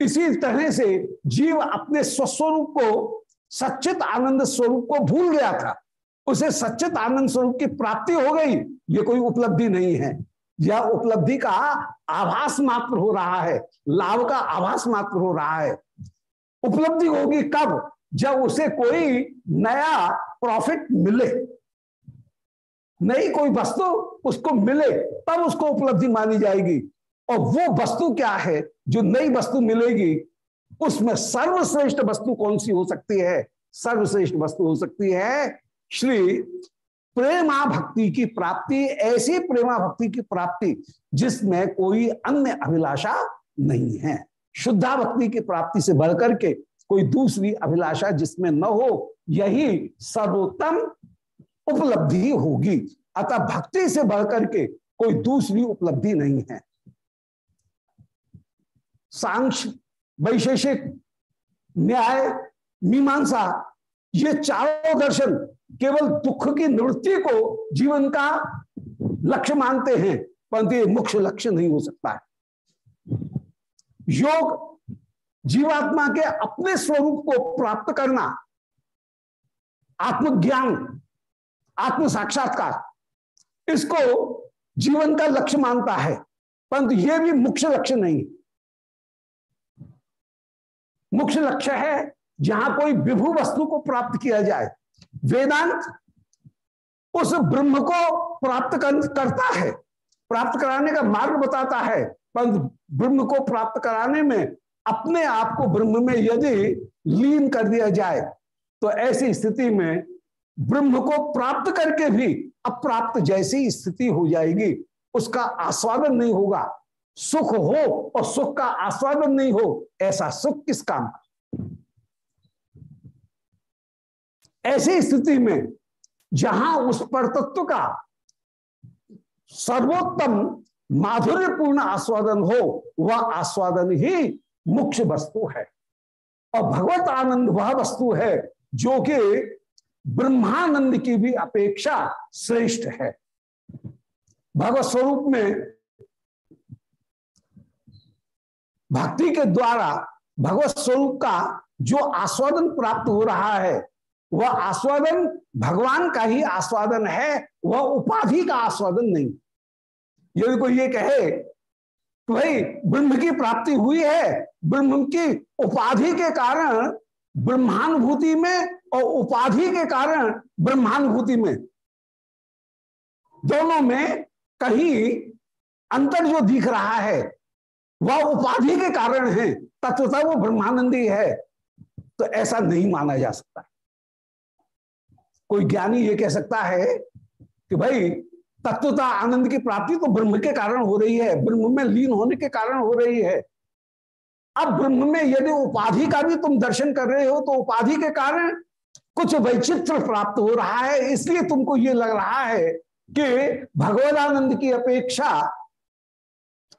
इसी तरह से जीव अपने स्वस्वरूप को, सच्चित आनंद स्वरूप को भूल गया था। उसे सच्चित आनंद स्वरूप की प्राप्ति हो गई। ये कोई उपलब्धि नहीं है। यह उपलब्धि का आभास मात्र हो रहा है, लाभ का आभास मात्र हो रहा है। उपलब्धि होगी कब? जब उसे कोई नया प्रॉफिट मिले। नई कोई वस्तु उसको मिले, तब उसको उपलब्धि मानी जाएगी। और वो वस्तु क्या है? जो नई वस्तु मिलेगी, उसमें सर्वश्रेष्ठ वस्तु कौन सी हो सकती है? सर्वश्रेष्ठ वस्तु हो सकती है श्री प्रेमा भक्ति की प्राप्ति, ऐसी प्रेमा भक्ति की प्राप्ति जिसमें कोई अन्य अभिलाषा नहीं है। शुद्धा भक्ति की प्राप्ति से बढ़कर के कोई दूसरी अभिलाषा जिसमें न हो, यही सर्वोत्तम उपलब्धि होगी। अतः भक्ति से बढ़कर के कोई दूसरी उपलब्धि नहीं है। सांख्य, वैशेषिक, न्याय, मीमांसा, ये चारों दर्शन केवल दुख की निवृत्ति को जीवन का लक्ष्य मानते हैं, परंतु ये मुख्य लक्ष्य नहीं हो सकता है। योग जीवात्मा के अपने स्वरूप को प्राप्त करना, आत्मज्ञान आत्म साक्षात्कार इसको जीवन का लक्ष्य मानता है, परंतु यह भी मुख्य लक्ष्य नहीं मुख्य लक्ष्य है जहाँ कोई विभु वस्तु को प्राप्त किया जाए वेदांत उस ब्रह्म को प्राप्त करता है। प्राप्त कराने का मार्ग बताता है, परंतु ब्रह्म को प्राप्त कराने में अपने आप को ब्रह्म में यदि लीन कर दिया जाए तो ऐसी स्थिति में ब्रह्म को प्राप्त करके भी अप्राप्त जैसी स्थिति हो जाएगी। उसका आस्वादन नहीं होगा। सुख हो और सुख का आस्वादन नहीं हो, ऐसा सुख किस काम ऐसी स्थिति में जहाँ उस पर तत्व का सर्वोत्तम माधुर्यपूर्ण आस्वादन हो, वह आस्वादन ही मुख्य वस्तु है। और भगवत आनंद वह वस्तु है जो कि ब्रह्मानंद की भी अपेक्षा श्रेष्ठ है। भगवत स्वरूप में भक्ति के द्वारा भगवत स्वरूप का जो आस्वादन प्राप्त हो रहा है वह आस्वादन, भगवान का ही आस्वादन है, वह उपाधि का आस्वादन नहीं। यदि कोई ये कहे कि भाई ब्रह्म की प्राप्ति हुई है, ब्रह्म की उपाधि के कारण ब्रह्मानुभूति में और उपाधि के कारण ब्रह्मानुभूति में, दोनों में कहीं अंतर जो दिख रहा है, वह उपाधि के कारण है, तत्वता वो ब्रह्मानंदी है। तो ऐसा नहीं माना जा सकता। कोई ज्ञानी ये कह सकता है कि भाई, तत्वता आनंद की प्राप्ति तो ब्रह्म के कारण हो रही है, ब्रह्म में लीन होने के कारण हो रही है। अब ब्रह्म में यदि उपाधि का भी तुम दर्शन कर रहे हो तो उपाधि के कारण कुछ वैचित्र प्राप्त हो रहा है, इसलिए तुमको ये लग रहा है कि भगवदानंद की अपेक्षा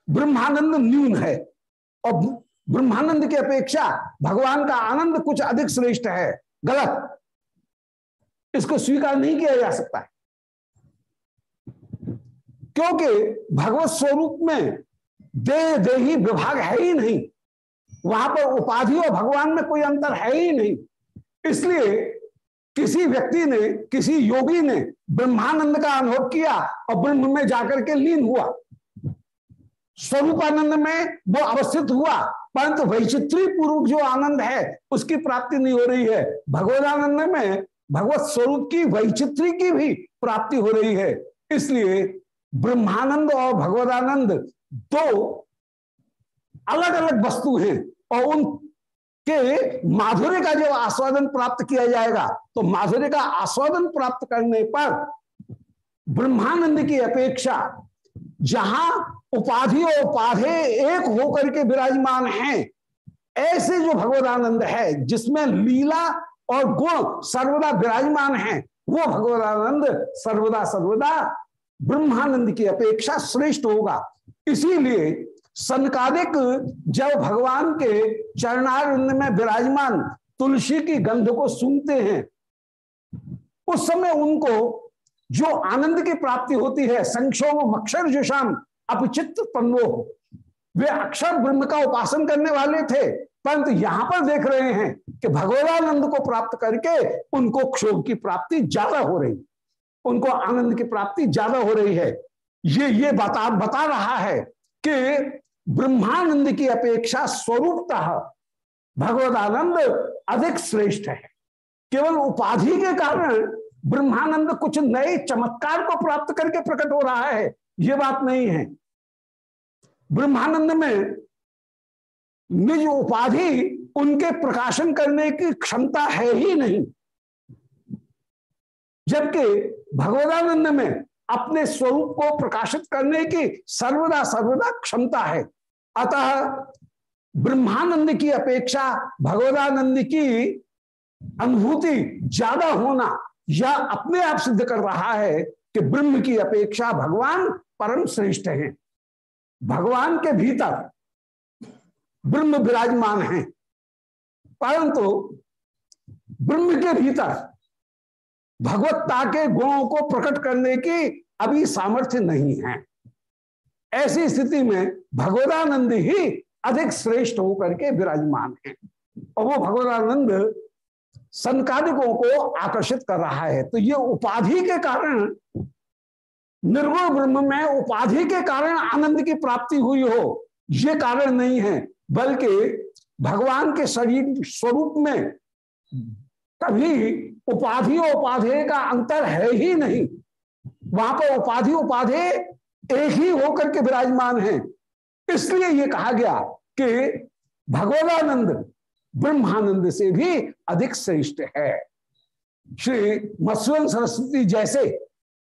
ब्रह्मानंद न्यून है। और ब्रह्मानंद की अपेक्षा भगवान का आनंद कुछ अधिक श्रेष्ठ है। गलत। इसको स्वीकार नहीं किया जा सकता है। क्योंकि भगवत स्वरूप में दे दे ही विभाग है ही नहीं। वहाँ पर उपाधि और भगवान में कोई अंतर है ही नहीं। इसलिए किसी व्यक्ति ने, किसी योगी ने ब्रह्मानंद का अनुभव किया और ब्रह्म में जाकर के लीन हुआ। स्वरूपानंद में वो अवस्थित हुआ, परंतु वैचित्री पूर्वक जो आनंद है, उसकी प्राप्ति नहीं हो रही है। भगवदानंद में भगवत स्वरूप की वैचित्री की भी प्राप्ति हो रही है। इसलिए ब्रह्मानंद और भगवदानंद दो अलग अलग वस्तु हैं और उन के माधुर्य का जब आस्वादन प्राप्त किया जाएगा तो माधुर्य का आस्वादन प्राप्त करने पर ब्रह्मानंद की अपेक्षा जहाँ उपाधि और उपाधे एक होकर के विराजमान हैं, ऐसे जो भगवदानंद है, जिसमें लीला और गुण सर्वदा विराजमान है। वो भगवदानंद सर्वदा सर्वदा ब्रह्मानंद की अपेक्षा श्रेष्ठ होगा। इसीलिए सनकादिक जब भगवान के चरणारंद में विराजमान तुलसी की गंध को सुनते हैं, उस समय उनको जो आनंद की प्राप्ति होती है, संक्षोभ अक्षर जुषाम अपचित तन्वो, वे अक्षर ब्रह्म का उपासन करने वाले थे। परंतु यहाँ पर देख रहे हैं कि भगवानंद को प्राप्त करके उनको क्षोभ की प्राप्ति ज़्यादा हो रही, उनको आनंद की प्राप्ति ज़्यादा हो रही है। ये ये बता बता रहा है कि ब्रह्मानंद की अपेक्षा स्वरूपतः भगवदानंद अधिक श्रेष्ठ है। केवल उपाधि के कारण ब्रह्मानंद कुछ नए चमत्कार को प्राप्त करके प्रकट हो रहा है यह बात नहीं है। ब्रह्मानंद में निज उपाधि उनके प्रकाशन करने की क्षमता है ही नहीं। जबकि भगवदानंद में अपने स्वरूप को प्रकाशित करने की सर्वदा सर्वदा क्षमता है। अतः ब्रह्मानंद की अपेक्षा भगवदानंद की अनुभूति ज़्यादा होना यह अपने आप सिद्ध कर रहा है कि ब्रह्म की अपेक्षा भगवान परम श्रेष्ठ हैं। भगवान के भीतर ब्रह्म विराजमान है। परंतु ब्रह्म के भीतर भगवत्ता के गुणों को प्रकट करने की अभी सामर्थ्य नहीं है। ऐसी स्थिति में भगवदानंद ही अधिक श्रेष्ठ होकर के विराजमान है और वो भगवदानंद संकादिकों को आकर्षित कर रहा है। तो ये उपाधि के कारण, निर्गुण ब्रह्म में उपाधि के कारण आनंद की प्राप्ति हुई हो, ये कारण नहीं है। बल्कि भगवान के शरीर स्वरूप में कभी उपाधि उपाधेय का अंतर है ही नहीं। वहाँ पर उपाधि उपाधेय एक ही होकर के विराजमान है। इसलिए ये कहा गया कि भगवदानंद ब्रह्मानंद से भी अधिक श्रेष्ठ है। श्री मत्स्वन सरस्वती जैसे,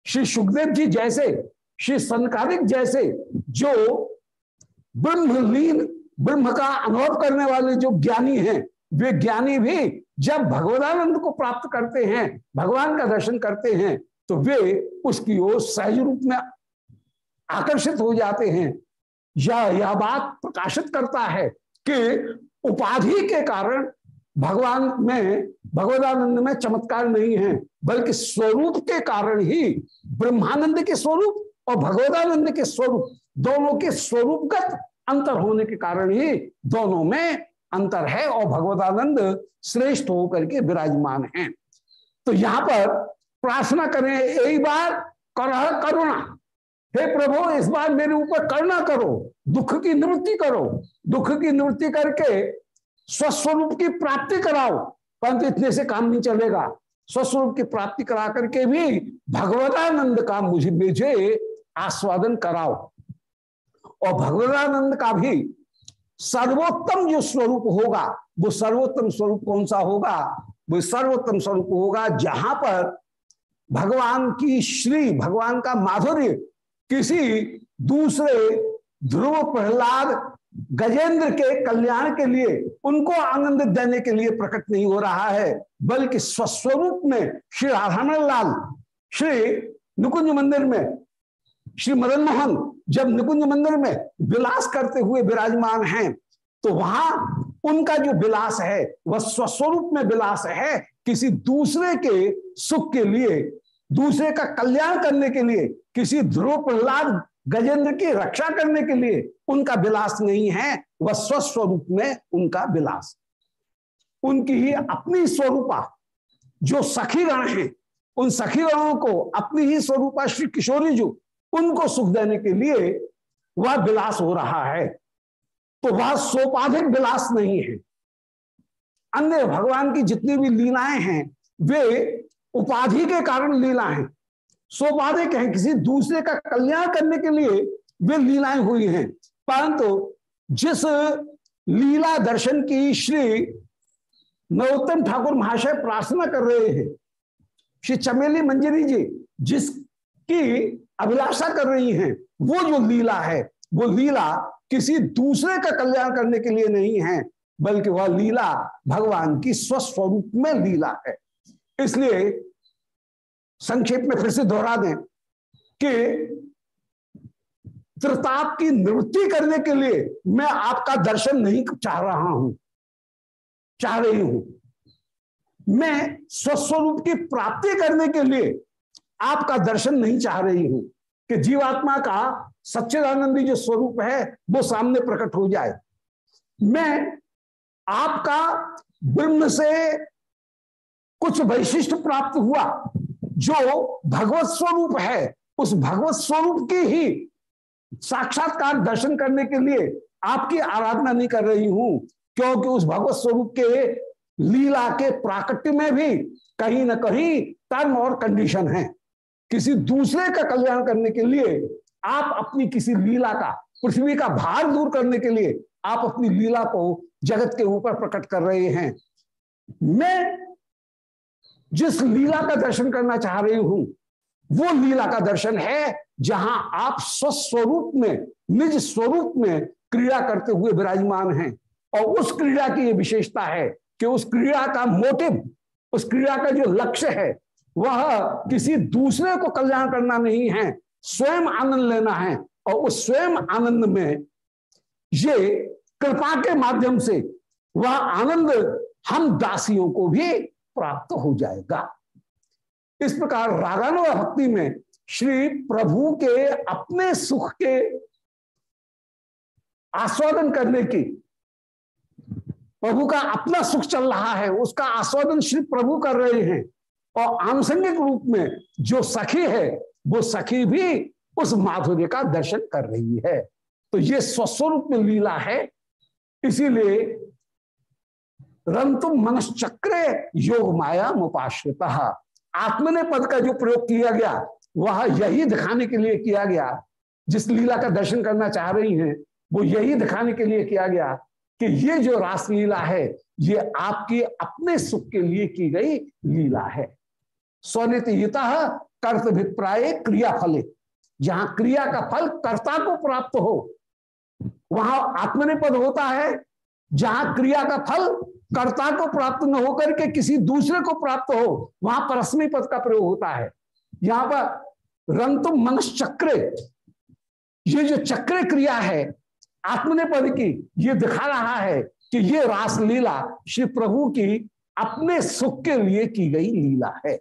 श्री सुखदेव जी जैसे, श्री संकारिक जैसे, जो ब्रह्मलीन ब्रह्म का अनुभव करने वाले जो ज्ञानी हैं, वे ज्ञानी भी जब भगवदानंद को प्राप्त करते हैं, भगवान का दर्शन करते हैं तो वे उसकी ओर सहज रूप में आकर्षित हो जाते हैं। यह यह बात प्रकाशित करता है कि उपाधि के कारण भगवान में, भगवदानंद में चमत्कार नहीं है, बल्कि स्वरूप के कारण ही ब्रह्मानंद के स्वरूप और भगवदानंद के स्वरूप, दोनों के स्वरूपगत अंतर होने के कारण ही दोनों में अंतर है और भगवतानंद श्रेष्ठ होकर के विराजमान हैं। तो यहाँ पर प्रार्थना करें, एक बार कर करुणा। हे प्रभु, इस बार मेरे ऊपर करुणा करो, दुख की निवृत्ति करो। दुख की निवृत्ति करके स्वस्वरूप की प्राप्ति कराओ। परंतु इतने से काम नहीं चलेगा। स्वस्वरूप की प्राप्ति करा करके भी भगवतानंद का मुझे मुझे आस्वादन कराओ। और भगवतानंद का भी सर्वोत्तम जो स्वरूप होगा, वो सर्वोत्तम स्वरूप कौन सा होगा? वो सर्वोत्तम स्वरूप होगा जहाँ पर भगवान की श्री, भगवान का माधुर्य किसी दूसरे ध्रुव प्रहलाद गजेंद्र के कल्याण के लिए, उनको आनंद देने के लिए प्रकट नहीं हो रहा है, बल्कि स्वस्वरूप में श्री राधानंद लाल, श्री नुकुंज मंदिर में श्री मदन मोहन जब निकुंज मंदिर में विलास करते हुए विराजमान हैं तो वहाँ उनका जो विलास है, वह स्वस्वरूप में विलास है किसी दूसरे के सुख के लिए, दूसरे का कल्याण करने के लिए, किसी ध्रुव प्रहलाद गजेंद्र की रक्षा करने के लिए उनका विलास नहीं है, वह स्वस्वरूप में उनका विलास। उनकी ही अपनी स्वरूपा, जो सखी गण है, उन सखी गणों को अपनी ही स्वरूपा श्री किशोरी जी उनको सुख देने के लिए वह विलास हो रहा है। तो वह सोपाधिक विलास नहीं है। अन्य भगवान की जितनी भी लीलाएँ हैं, वे उपाधि के कारण लीला है। सोपाधिक है, किसी दूसरे का कल्याण करने के लिए वे लीलाएँ हुई हैं। परंतु जिस लीला दर्शन की श्री नरोत्तम ठाकुर महाशय प्रार्थना कर रहे हैं, श्री चमेली मंजरी जी, जिसकी अभिलाषा कर रही हैं। वो जो लीला है, वो लीला किसी दूसरे का कल्याण करने के लिए नहीं है, बल्कि वह लीला भगवान की स्वस्वरूप में लीला है। इसलिए संक्षेप में फिर से दोहरा दें कि त्रिताप की निवृत्ति करने के लिए मैं आपका दर्शन नहीं चाह रहा हूँ, चाह रही हूँ। मैं स्वस्वरूप की प्राप्ति करने के लिए आपका दर्शन नहीं चाह रही हूँ। कि जीवात्मा का सच्चिदानंदी जो स्वरूप है, वो सामने प्रकट हो जाए। मैं आपका ब्रह्म से कुछ वैशिष्ट प्राप्त हुआ, जो भगवत स्वरूप है, उस भगवत स्वरूप की ही साक्षात्कार दर्शन करने के लिए आपकी आराधना नहीं कर रही हूँ, क्योंकि उस भगवत स्वरूप के लीला के प्राकट्य में भी कहीं ना कहीं टर्म और कंडीशन है। किसी दूसरे का कल्याण करने के लिए आप अपनी किसी लीला का, पृथ्वी का भार दूर करने के लिए आप अपनी लीला को जगत के ऊपर प्रकट कर रहे हैं। मैं जिस लीला का दर्शन करना चाह रही हूँ, वो लीला का दर्शन है जहाँ आप स्वस्वरूप में, निज स्वरूप में क्रीड़ा करते हुए विराजमान हैं। और उस क्रीड़ा की यह विशेषता है कि उस क्रीड़ा का मोटिव, उस क्रीड़ा का जो लक्ष्य है वह किसी दूसरे को कल्याण करना नहीं है, स्वयं आनंद लेना है। और उस स्वयं आनंद में ये कृपा के माध्यम से वह आनंद हम दासियों को भी प्राप्त हो जाएगा। इस प्रकार रागानु भक्ति में श्री प्रभु के अपने सुख के आस्वादन करने की, प्रभु का अपना सुख चल रहा है, उसका आस्वादन श्री प्रभु कर रहे हैं। और आनुषंगिक रूप में जो सखी है, वो सखी भी उस माधुर्य का दर्शन कर रही है। तो ये स्वस्वरूप में लीला है। इसीलिए रंतु मनश्चक्र योग माया मुपाश्रित आत्मने पद का जो प्रयोग किया गया, वह यही दिखाने के लिए किया गया, जिस लीला का दर्शन करना चाह रही हैं, वो यही दिखाने के लिए किया गया कि ये जो रासलीला है, ये आपके अपने सुख के लिए की गई लीला है। स्वनित कर्तभिप्राय क्रिया फले जहाँ क्रिया का फल कर्ता को प्राप्त हो, वहाँ आत्मनिपद होता है। जहाँ क्रिया का फल कर्ता को प्राप्त न होकर के किसी दूसरे को प्राप्त हो, वहाँ परस्मी पद का प्रयोग होता है। यहाँ पर रंतु मनश्चक्र ये जो चक्र क्रिया है आत्मने पद की, ये दिखा रहा है कि ये रासलीला श्री प्रभु की अपने सुख के लिए की गई लीला है।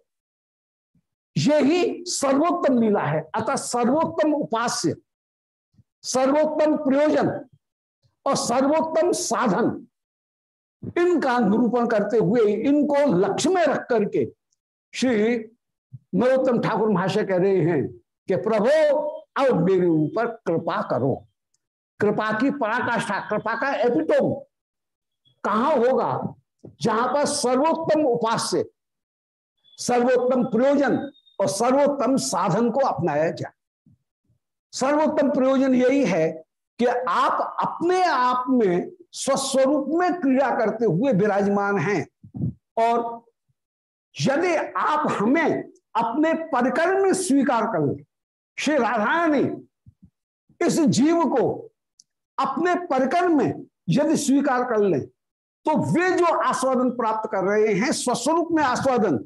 यही सर्वोत्तम लीला है। अतः सर्वोत्तम उपास्य, सर्वोत्तम प्रयोजन और सर्वोत्तम साधन, इनका निरूपण करते हुए, इनको लक्ष्य में रख करके श्री नरोत्तम ठाकुर महाशय कह रहे हैं कि प्रभो, अब मेरे ऊपर कृपा करो। कृपा की पराकाष्ठा, कृपा का एपिटोम कहा होगा? जहाँ पर सर्वोत्तम उपास्य, सर्वोत्तम प्रयोजन और सर्वोत्तम साधन को अपनाया जाए। सर्वोत्तम प्रयोजन यही है कि आप अपने आप में स्वस्वरूप में क्रिया करते हुए विराजमान हैं। और यदि आप हमें अपने परिकर में स्वीकार कर ले, श्री राधारानी इस जीव को अपने परिकर में यदि स्वीकार कर ले तो वे जो आस्वादन प्राप्त कर रहे हैं, स्वस्वरूप में आस्वादन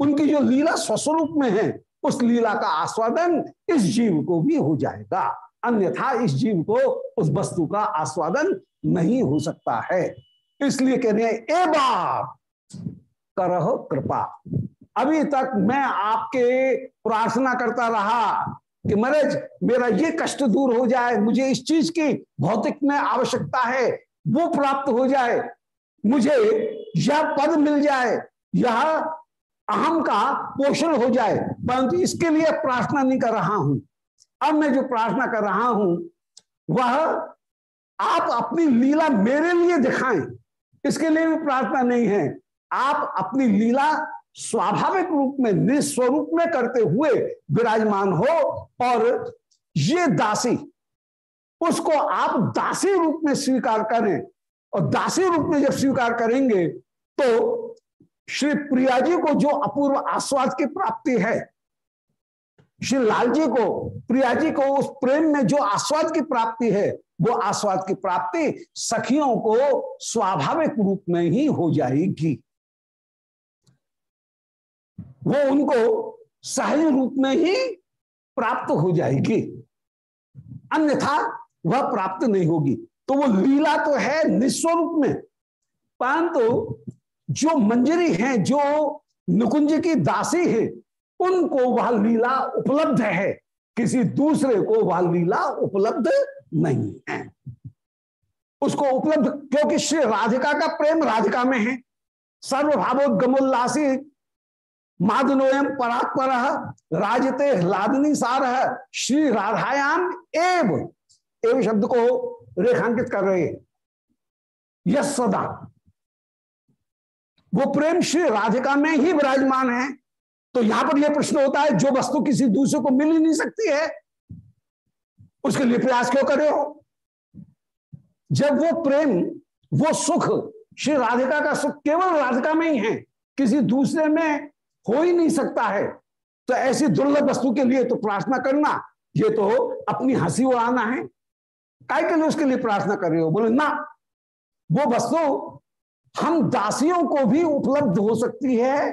उनकी जो लीला स्वस्वरूप में है, उस लीला का आस्वादन इस जीव को भी हो जाएगा। अन्यथा इस जीव को, उस वस्तु का आस्वादन नहीं हो सकता है। इसलिए कह रहे ए बार करहो कृपा। अभी तक मैं आपके प्रार्थना करता रहा कि महाराज मेरा ये कष्ट दूर हो जाए, मुझे इस चीज़ की भौतिक में आवश्यकता है, वो प्राप्त हो जाए। मुझे यह पद मिल जाए, यह अहम का पोषण हो जाए, परंतु इसके लिए प्रार्थना नहीं कर रहा हूँ। अब मैं जो प्रार्थना कर रहा हूँ, वह आप अपनी लीला मेरे लिए दिखाएँ। इसके लिए भी प्रार्थना नहीं है। आप अपनी लीला स्वाभाविक रूप में, निस्वरूप में करते हुए विराजमान हो और ये दासी, उसको आप दासी रूप में स्वीकार करें। और दासी रूप में जब स्वीकार करेंगे तो श्री प्रिया जी को जो अपूर्व आस्वाद की प्राप्ति है, श्री लाल जी को प्रिया जी को उस प्रेम में जो आस्वाद की प्राप्ति है, वो आस्वाद की प्राप्ति सखियों को स्वाभाविक रूप में ही हो जाएगी। वो उनको सहज रूप में ही प्राप्त हो जाएगी। अन्यथा वह प्राप्त नहीं होगी। तो वो लीला तो है निस्वरूप में, परंतु जो मंजरी है, जो नुकुंज की दासी है, उनको वह लीला उपलब्ध है। किसी दूसरे को वह लीला उपलब्ध नहीं है। उसको उपलब्ध क्योंकि श्री राधिका का प्रेम राधिका में है। सर्वभावोद्गमोल्लासी माधनोयम परात्पर राजते लादनी सार श्री राधायाम एव। एव शब्द को रेखांकित कर रहे हैं। यस सदा। वो प्रेम श्री राधिका में ही विराजमान है। तो यहाँ पर यह प्रश्न होता है, जो वस्तु किसी दूसरे को मिल ही नहीं सकती है, उसके लिए प्रयास क्यों करे हो? जब वो प्रेम, वो सुख, श्री राधिका का सुख केवल राधिका में ही है, किसी दूसरे में हो ही नहीं सकता है तो ऐसी दुर्लभ वस्तु के लिए तो प्रार्थना करना, ये तो अपनी हँसी उड़ाना है। काय के लिए उसके लिए प्रार्थना कर रहे हो? बोले, ना, वो वस्तु हम दासियों को भी उपलब्ध हो सकती है,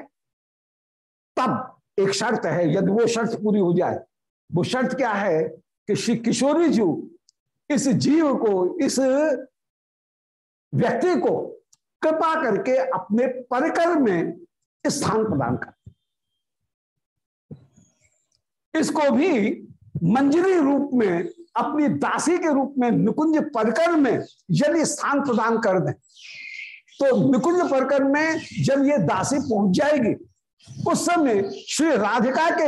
तब एक शर्त है, यदि वो शर्त पूरी हो जाए। वो शर्त क्या है कि श्री किशोरी जी इस जीव को, इस व्यक्ति को कृपा करके अपने परिकर में स्थान प्रदान कर। इसको भी मंजरी रूप में, अपनी दासी के रूप में, निकुंज परकर में यदि स्थान प्रदान कर दें तो निकुंज प्रकरण में जब ये दासी पहुँच जाएगी, उस समय श्री राधिका के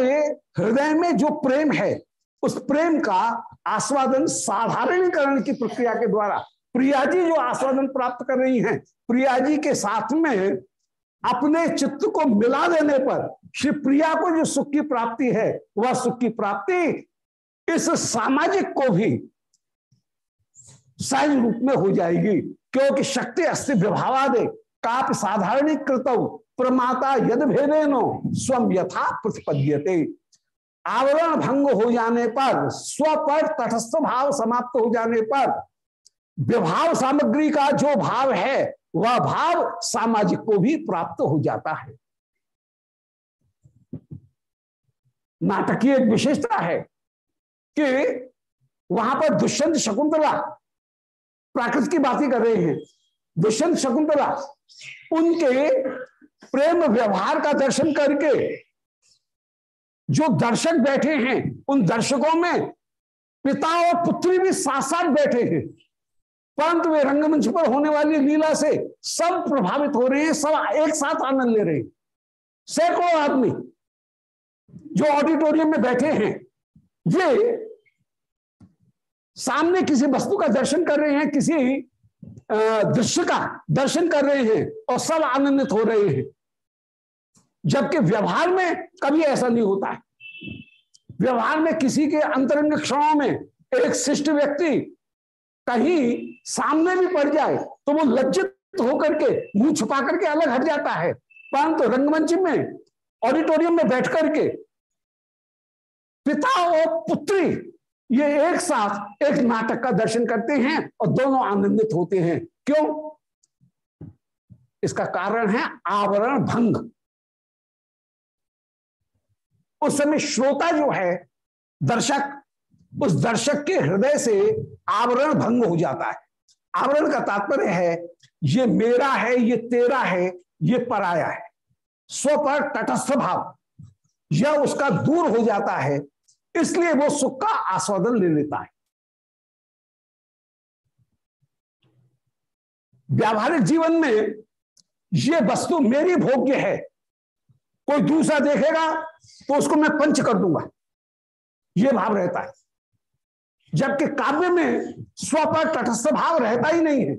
हृदय में जो प्रेम है, उस प्रेम का आस्वादन साधारणीकरण की प्रक्रिया के द्वारा, प्रिया जी जो आस्वादन प्राप्त कर रही हैं, प्रिया जी के साथ में अपने चित्त को मिला देने पर श्री प्रिया को जो सुख की प्राप्ति है, वह सुख की प्राप्ति इस सामाजिक को भी सहज रूप में हो जाएगी। क्योंकि शक्ति अस्थि विभावादे काप साधारणीकृत प्रमाता यद भेदेनो स्वम यथा प्रतिपद्यते। आवरण भंग हो जाने पर स्व पर तटस्थ भाव समाप्त हो जाने पर, विभाव सामग्री का जो भाव है, वह भाव सामाजिक को भी प्राप्त हो जाता है। नाटकीय एक विशेषता है कि वहाँ पर दुष्यंत शकुंतला प्राकृत की बातें कर रहे हैं। दुष्यंत शकुंतला उनके प्रेम व्यवहार का दर्शन करके जो दर्शक बैठे हैं, उन दर्शकों में पिता और पुत्री भी साथ साथ बैठे हैं। परंतु वे रंगमंच पर होने वाली लीला से सब प्रभावित हो रहे हैं, सब एक साथ आनंद ले रहे हैं। सैकड़ों आदमी जो ऑडिटोरियम में बैठे हैं, वे सामने किसी वस्तु का दर्शन कर रहे हैं, किसी दृश्य का दर्शन कर रहे हैं और सब आनंदित हो रहे हैं। जबकि व्यवहार में कभी ऐसा नहीं होता है। व्यवहार में किसी के अंतरंग क्षणों में एक शिष्ट व्यक्ति कहीं सामने भी पड़ जाए तो वो लज्जित होकर के मुँह छुपा करके अलग हट जाता है। परंतु तो रंगमंच में, ऑडिटोरियम में बैठ करके पिता और पुत्री ये एक साथ एक नाटक का दर्शन करते हैं और दोनों आनंदित होते हैं। क्यों? इसका कारण है आवरण भंग। उस समय श्रोता जो है, दर्शक, उस दर्शक के हृदय से आवरण भंग हो जाता है। आवरण का तात्पर्य है, ये मेरा है, ये तेरा है, ये पराया है। स्व पर तटस्थ भाव। यह उसका दूर हो जाता है इसलिए वो सुख का आस्वादन ले लेता है। व्यावहारिक जीवन में ये वस्तु मेरी भोग्य है। कोई दूसरा देखेगा तो उसको मैं पंच कर दूँगा। ये भाव रहता है। जबकि काव्य में स्व पर तटस्थ भाव रहता ही नहीं है।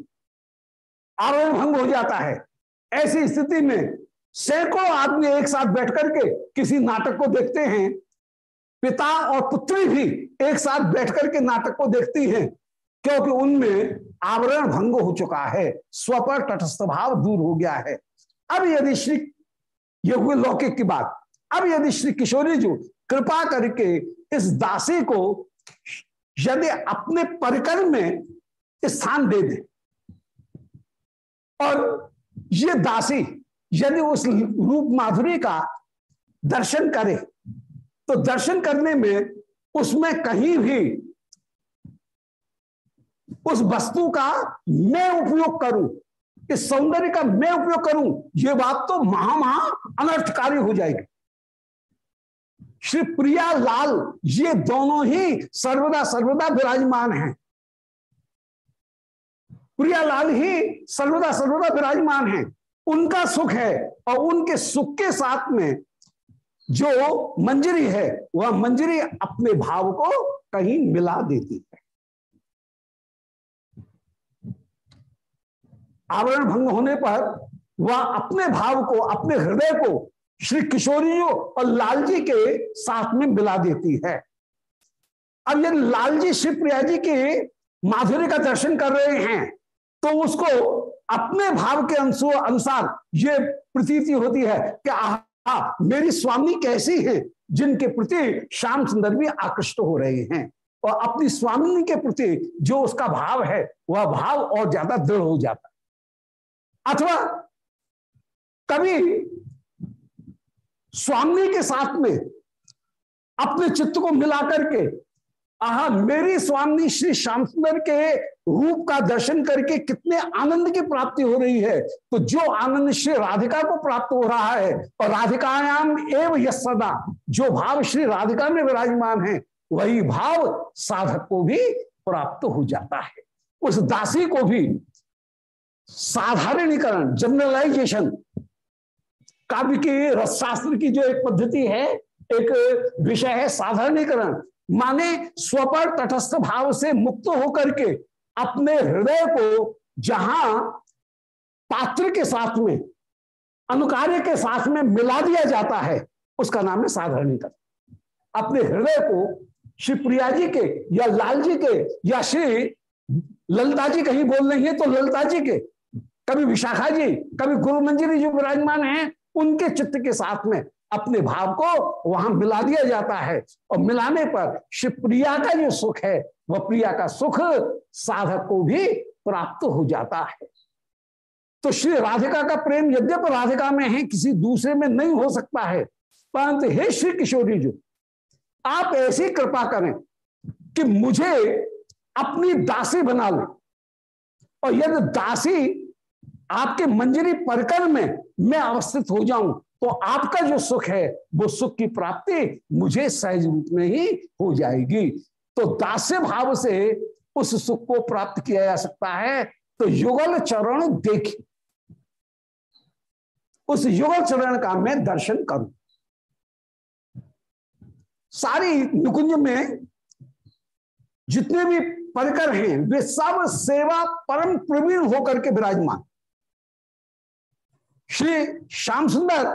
आरोप भंग हो जाता है। ऐसी स्थिति में सैकड़ों आदमी एक साथ बैठ करके किसी नाटक को देखते हैं पिता और पुत्री भी एक साथ बैठ करके नाटक को देखती हैं, क्योंकि उनमें आवरण भंग हो चुका है स्व पर तटस्थ भाव दूर हो गया है। अब यदि श्री, ये हुए लौकिक की बात। अब यदि श्री किशोरी जी, कृपा करके इस दासी को यदि अपने परिकर में स्थान दे दे, और ये दासी यदि उस रूप माधुरी का दर्शन करे तो दर्शन करने में उसमें कहीं भी उस वस्तु का मैं उपयोग करूँ, इस सौंदर्य का मैं उपयोग करूँ, ये बात तो महा महा अनर्थकारी हो जाएगी। श्री प्रिया लाल, ये दोनों ही सर्वदा सर्वदा विराजमान हैं। प्रिया लाल ही सर्वदा सर्वदा विराजमान हैं। उनका सुख है और उनके सुख के साथ में जो मंजरी है, वह मंजरी अपने भाव को कहीं मिला देती है। आवरण भंग होने पर वह अपने भाव को, अपने हृदय को श्री किशोरी और लाल जी के साथ में मिला देती है। अब यदि लाल जी श्री प्रिया जी के माधुर्य का दर्शन कर रहे हैं तो उसको अपने भाव के अनुसार ये प्रतीति होती है कि आहा मेरी स्वामी कैसी हैं जिनके प्रति श्याम सुंदर भी आकृष्ट हो रहे हैं? और अपनी स्वामी के प्रति जो उसका भाव है, वह भाव और ज़्यादा दृढ़ हो जाता है। अथवा कभी स्वामी के साथ में अपने चित्त को मिला करके आहा, मेरी स्वामी श्री श्याम सुंदर के रूप का दर्शन करके कितने आनंद की प्राप्ति हो रही है। तो जो आनंद श्री राधिका को प्राप्त हो रहा है, और राधिकायाम एवं यदा जो भाव श्री राधिका में विराजमान है, वही भाव साधक को भी प्राप्त हो जाता है। उस दासी को भी साधारणीकरण जनरलाइजेशन काव्य की रसशास्त्र की जो एक पद्धति है, एक विषय है साधारणीकरण माने स्वपर तटस्थ भाव से मुक्त होकर के अपने हृदय को जहाँ पात्र के साथ में, अनुकार्य के साथ में मिला दिया जाता है, उसका नाम है साधारणीकरण अपने हृदय को श्री प्रिया जी के या लाल जी के या श्री ललिता जी कहीं बोल रही है तो ललिता जी के, कभी विशाखा जी, कभी गुरु मंजिरी जो विराजमान है, उनके चित्त के साथ में अपने भाव को वहाँ मिला दिया जाता है। और मिलाने पर श्री प्रिया का जो सुख है, वह प्रिया का सुख साधक को भी प्राप्त हो जाता है। तो श्री राधिका का प्रेम यद्यप राधिका में है, किसी दूसरे में नहीं हो सकता है। परंतु हे श्री किशोरी जी, आप ऐसी कृपा करें कि मुझे अपनी दासी बना ले। और यदि दासी आपके मंजरी परकर में मैं अवस्थित हो जाऊँ तो आपका जो सुख है, वो सुख की प्राप्ति मुझे सहज रूप में ही हो जाएगी। तो दास्य भाव से उस सुख को प्राप्त किया जा सकता है। तो युगल चरण देखी उस युगल चरण का मैं दर्शन करूँ। सारी निकुंज में जितने भी परिकर हैं, वे सब सेवा परम प्रवीण होकर के विराजमान। श्री श्याम सुंदर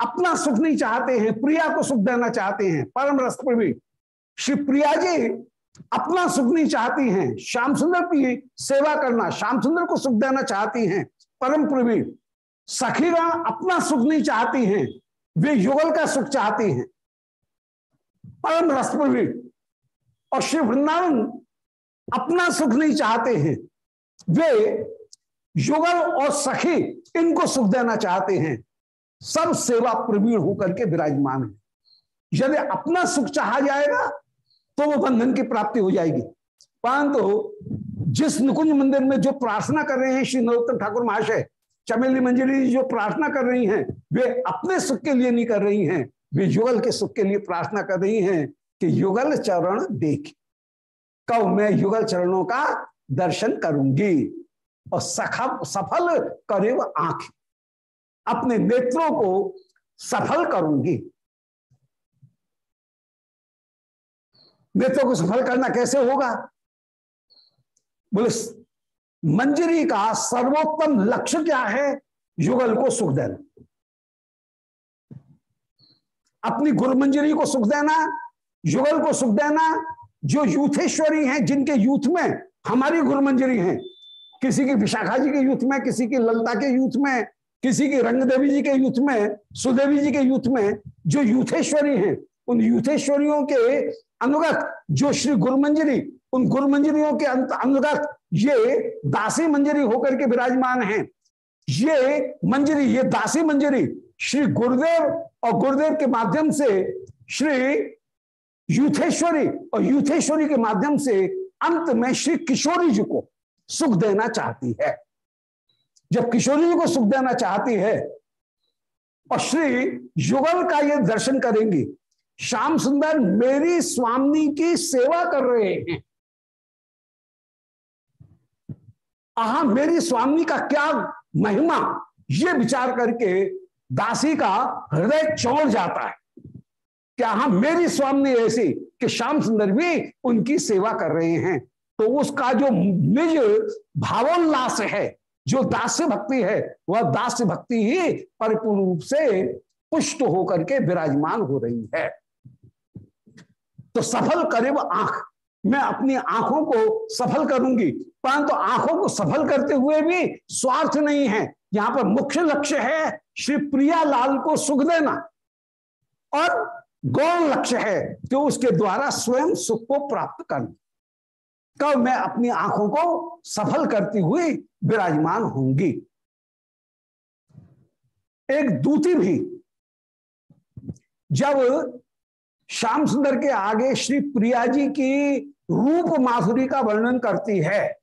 अपना सुख नहीं चाहते हैं, प्रिया को सुख देना चाहते हैं, परम रस प्रवीण श्री प्रिया जी अपना सुख नहीं चाहती हैं, श्याम सुंदर की सेवा करना, श्याम सुंदर को सुख देना चाहती हैं, परम प्रवीण सखीगण अपना सुख नहीं चाहती हैं, वे युगल का सुख चाहती हैं, परम रस रसप्रवीण और श्री वृंदावन अपना सुख नहीं चाहते हैं, वे युगल और सखी इनको सुख देना चाहते हैं। सब सेवा प्रवीण होकर के विराजमान है। यदि अपना सुख चाहा जाएगा तो वो बंधन की प्राप्ति हो जाएगी। परंतु जिस नुकुंज मंदिर में जो प्रार्थना कर रहे हैं श्री नरोत्तम ठाकुर महाशय, चमेली मंजरी जो प्रार्थना कर रही हैं, वे अपने सुख के लिए नहीं कर रही हैं। वे युगल के सुख के लिए प्रार्थना कर रही हैं कि युगल चरण देख। कब मैं युगल चरणों का दर्शन करूँगी। और सखा सफल करे वो आँख। अपने नेत्रों को सफल करूँगी। नेत्रों को सफल करना कैसे होगा? बोले, मंजरी का सर्वोत्तम लक्ष्य क्या है? युगल को सुख देना। अपनी गुरु मंजरी को सुख देना, युगल को सुख देना। जो यूथेश्वरी हैं, जिनके यूथ में हमारी गुरु मंजरी है किसी की विशाखा जी के यूथ में, किसी की ललता के यूथ में, किसी की रंगदेवी जी के यूथ में, सुदेवी जी के यूथ में जो यूथेश्वरी हैं, उन यूथेश्वरियों के अनुगत जो श्री गुरु मंजरी उन गुरु मंजरियों के अनुगत ये दासी मंजरी होकर के विराजमान हैं। ये मंजरी, ये दासी मंजरी श्री गुरुदेव और गुरुदेव के माध्यम से श्री यूथेश्वरी और यूथेश्वरी के माध्यम से अंत में श्री किशोरी जी को सुख देना चाहती है। जब किशोरी जी को सुख देना चाहती है और श्री युगल का ये दर्शन करेंगी, श्याम सुंदर मेरी स्वामी की सेवा कर रहे हैं। आहा, मेरी स्वामी का क्या महिमा? ये विचार करके दासी का हृदय चौड़ जाता है। क्या हम मेरी स्वामी ऐसी कि श्याम सुंदर भी उनकी सेवा कर रहे हैं। तो उसका जो निज भावोल्लास है, जो दास्य भक्ति है, वह दास्य भक्ति ही परिपूर्ण रूप से पुष्ट होकर के विराजमान हो रही है। तो सफल करे वो आँख, मैं अपनी आँखों को सफल करूँगी, परंतु तो आँखों को सफल करते हुए भी स्वार्थ नहीं है। यहाँ पर मुख्य लक्ष्य है श्री प्रिया लाल को सुख देना, और गौण लक्ष्य है कि उसके द्वारा स्वयं सुख को प्राप्त करना। कब मैं अपनी आँखों को सफल करती हुई विराजमान होंगी एक दूती भी, जब श्याम सुंदर के आगे श्री प्रिया जी की रूप माधुरी का वर्णन करती है,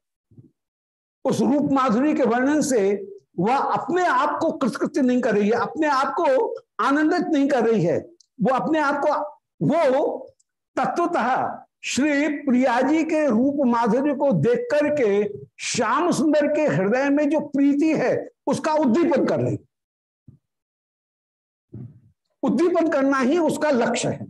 उस रूप माधुरी के वर्णन से वह अपने आप को कृतकृत्य नहीं कर रही है, अपने आप को आनंदित नहीं कर रही है। वो अपने आप को, वो तत्वतः श्री प्रिया जी के रूप माधुर्य को देख करके श्याम सुंदर के हृदय में जो प्रीति है, उसका उद्दीपन कर रही उद्दीपन करना ही उसका लक्ष्य है।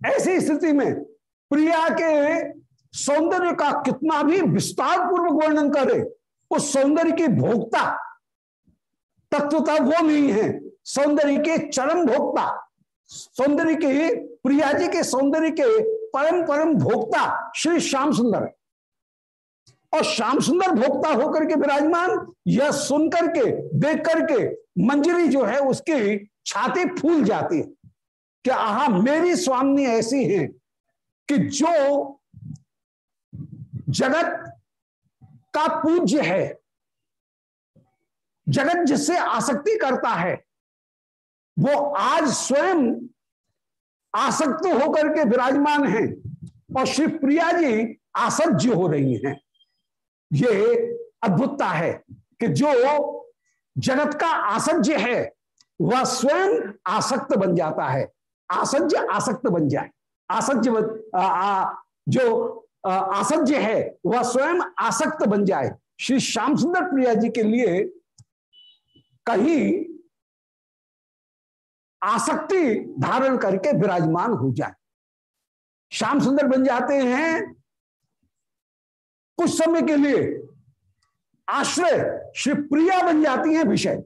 ऐसी स्थिति में प्रिया के सौंदर्य का कितना भी विस्तार पूर्वक वर्णन करे, उस सौंदर्य की भोक्ता तत्वता वो नहीं है। सौंदर्य के चरम भोक्ता सौंदर्य के प्रिया जी के सौंदर्य के परम परम भोक्ता श्री श्याम सुंदर है। और श्याम सुंदर भोक्ता होकर के विराजमान, यह सुनकर के देख करके मंजरी जो है उसकी छाती फूल जाती है। कि आहा, मेरी स्वामी ऐसी है कि जो जगत का पूज्य है, जगत जिससे आसक्ति करता है वो आज स्वयं आसक्त होकर के विराजमान हैं और श्री प्रिया जी आसज्य हो रही हैं। ये अद्भुतता है कि जो जगत का आसज्य है, वह स्वयं आसक्त बन जाता है। आसज्य आसक्त बन जाए। आसज्य जो आसज्य है, वह स्वयं आसक्त बन जाए। श्री श्याम सुंदर प्रिया जी के लिए कहीं आसक्ति धारण करके विराजमान हो जाए। श्याम सुंदर बन जाते हैं। कुछ समय के लिए आश्रय श्री प्रिया बन जाती हैं विषय।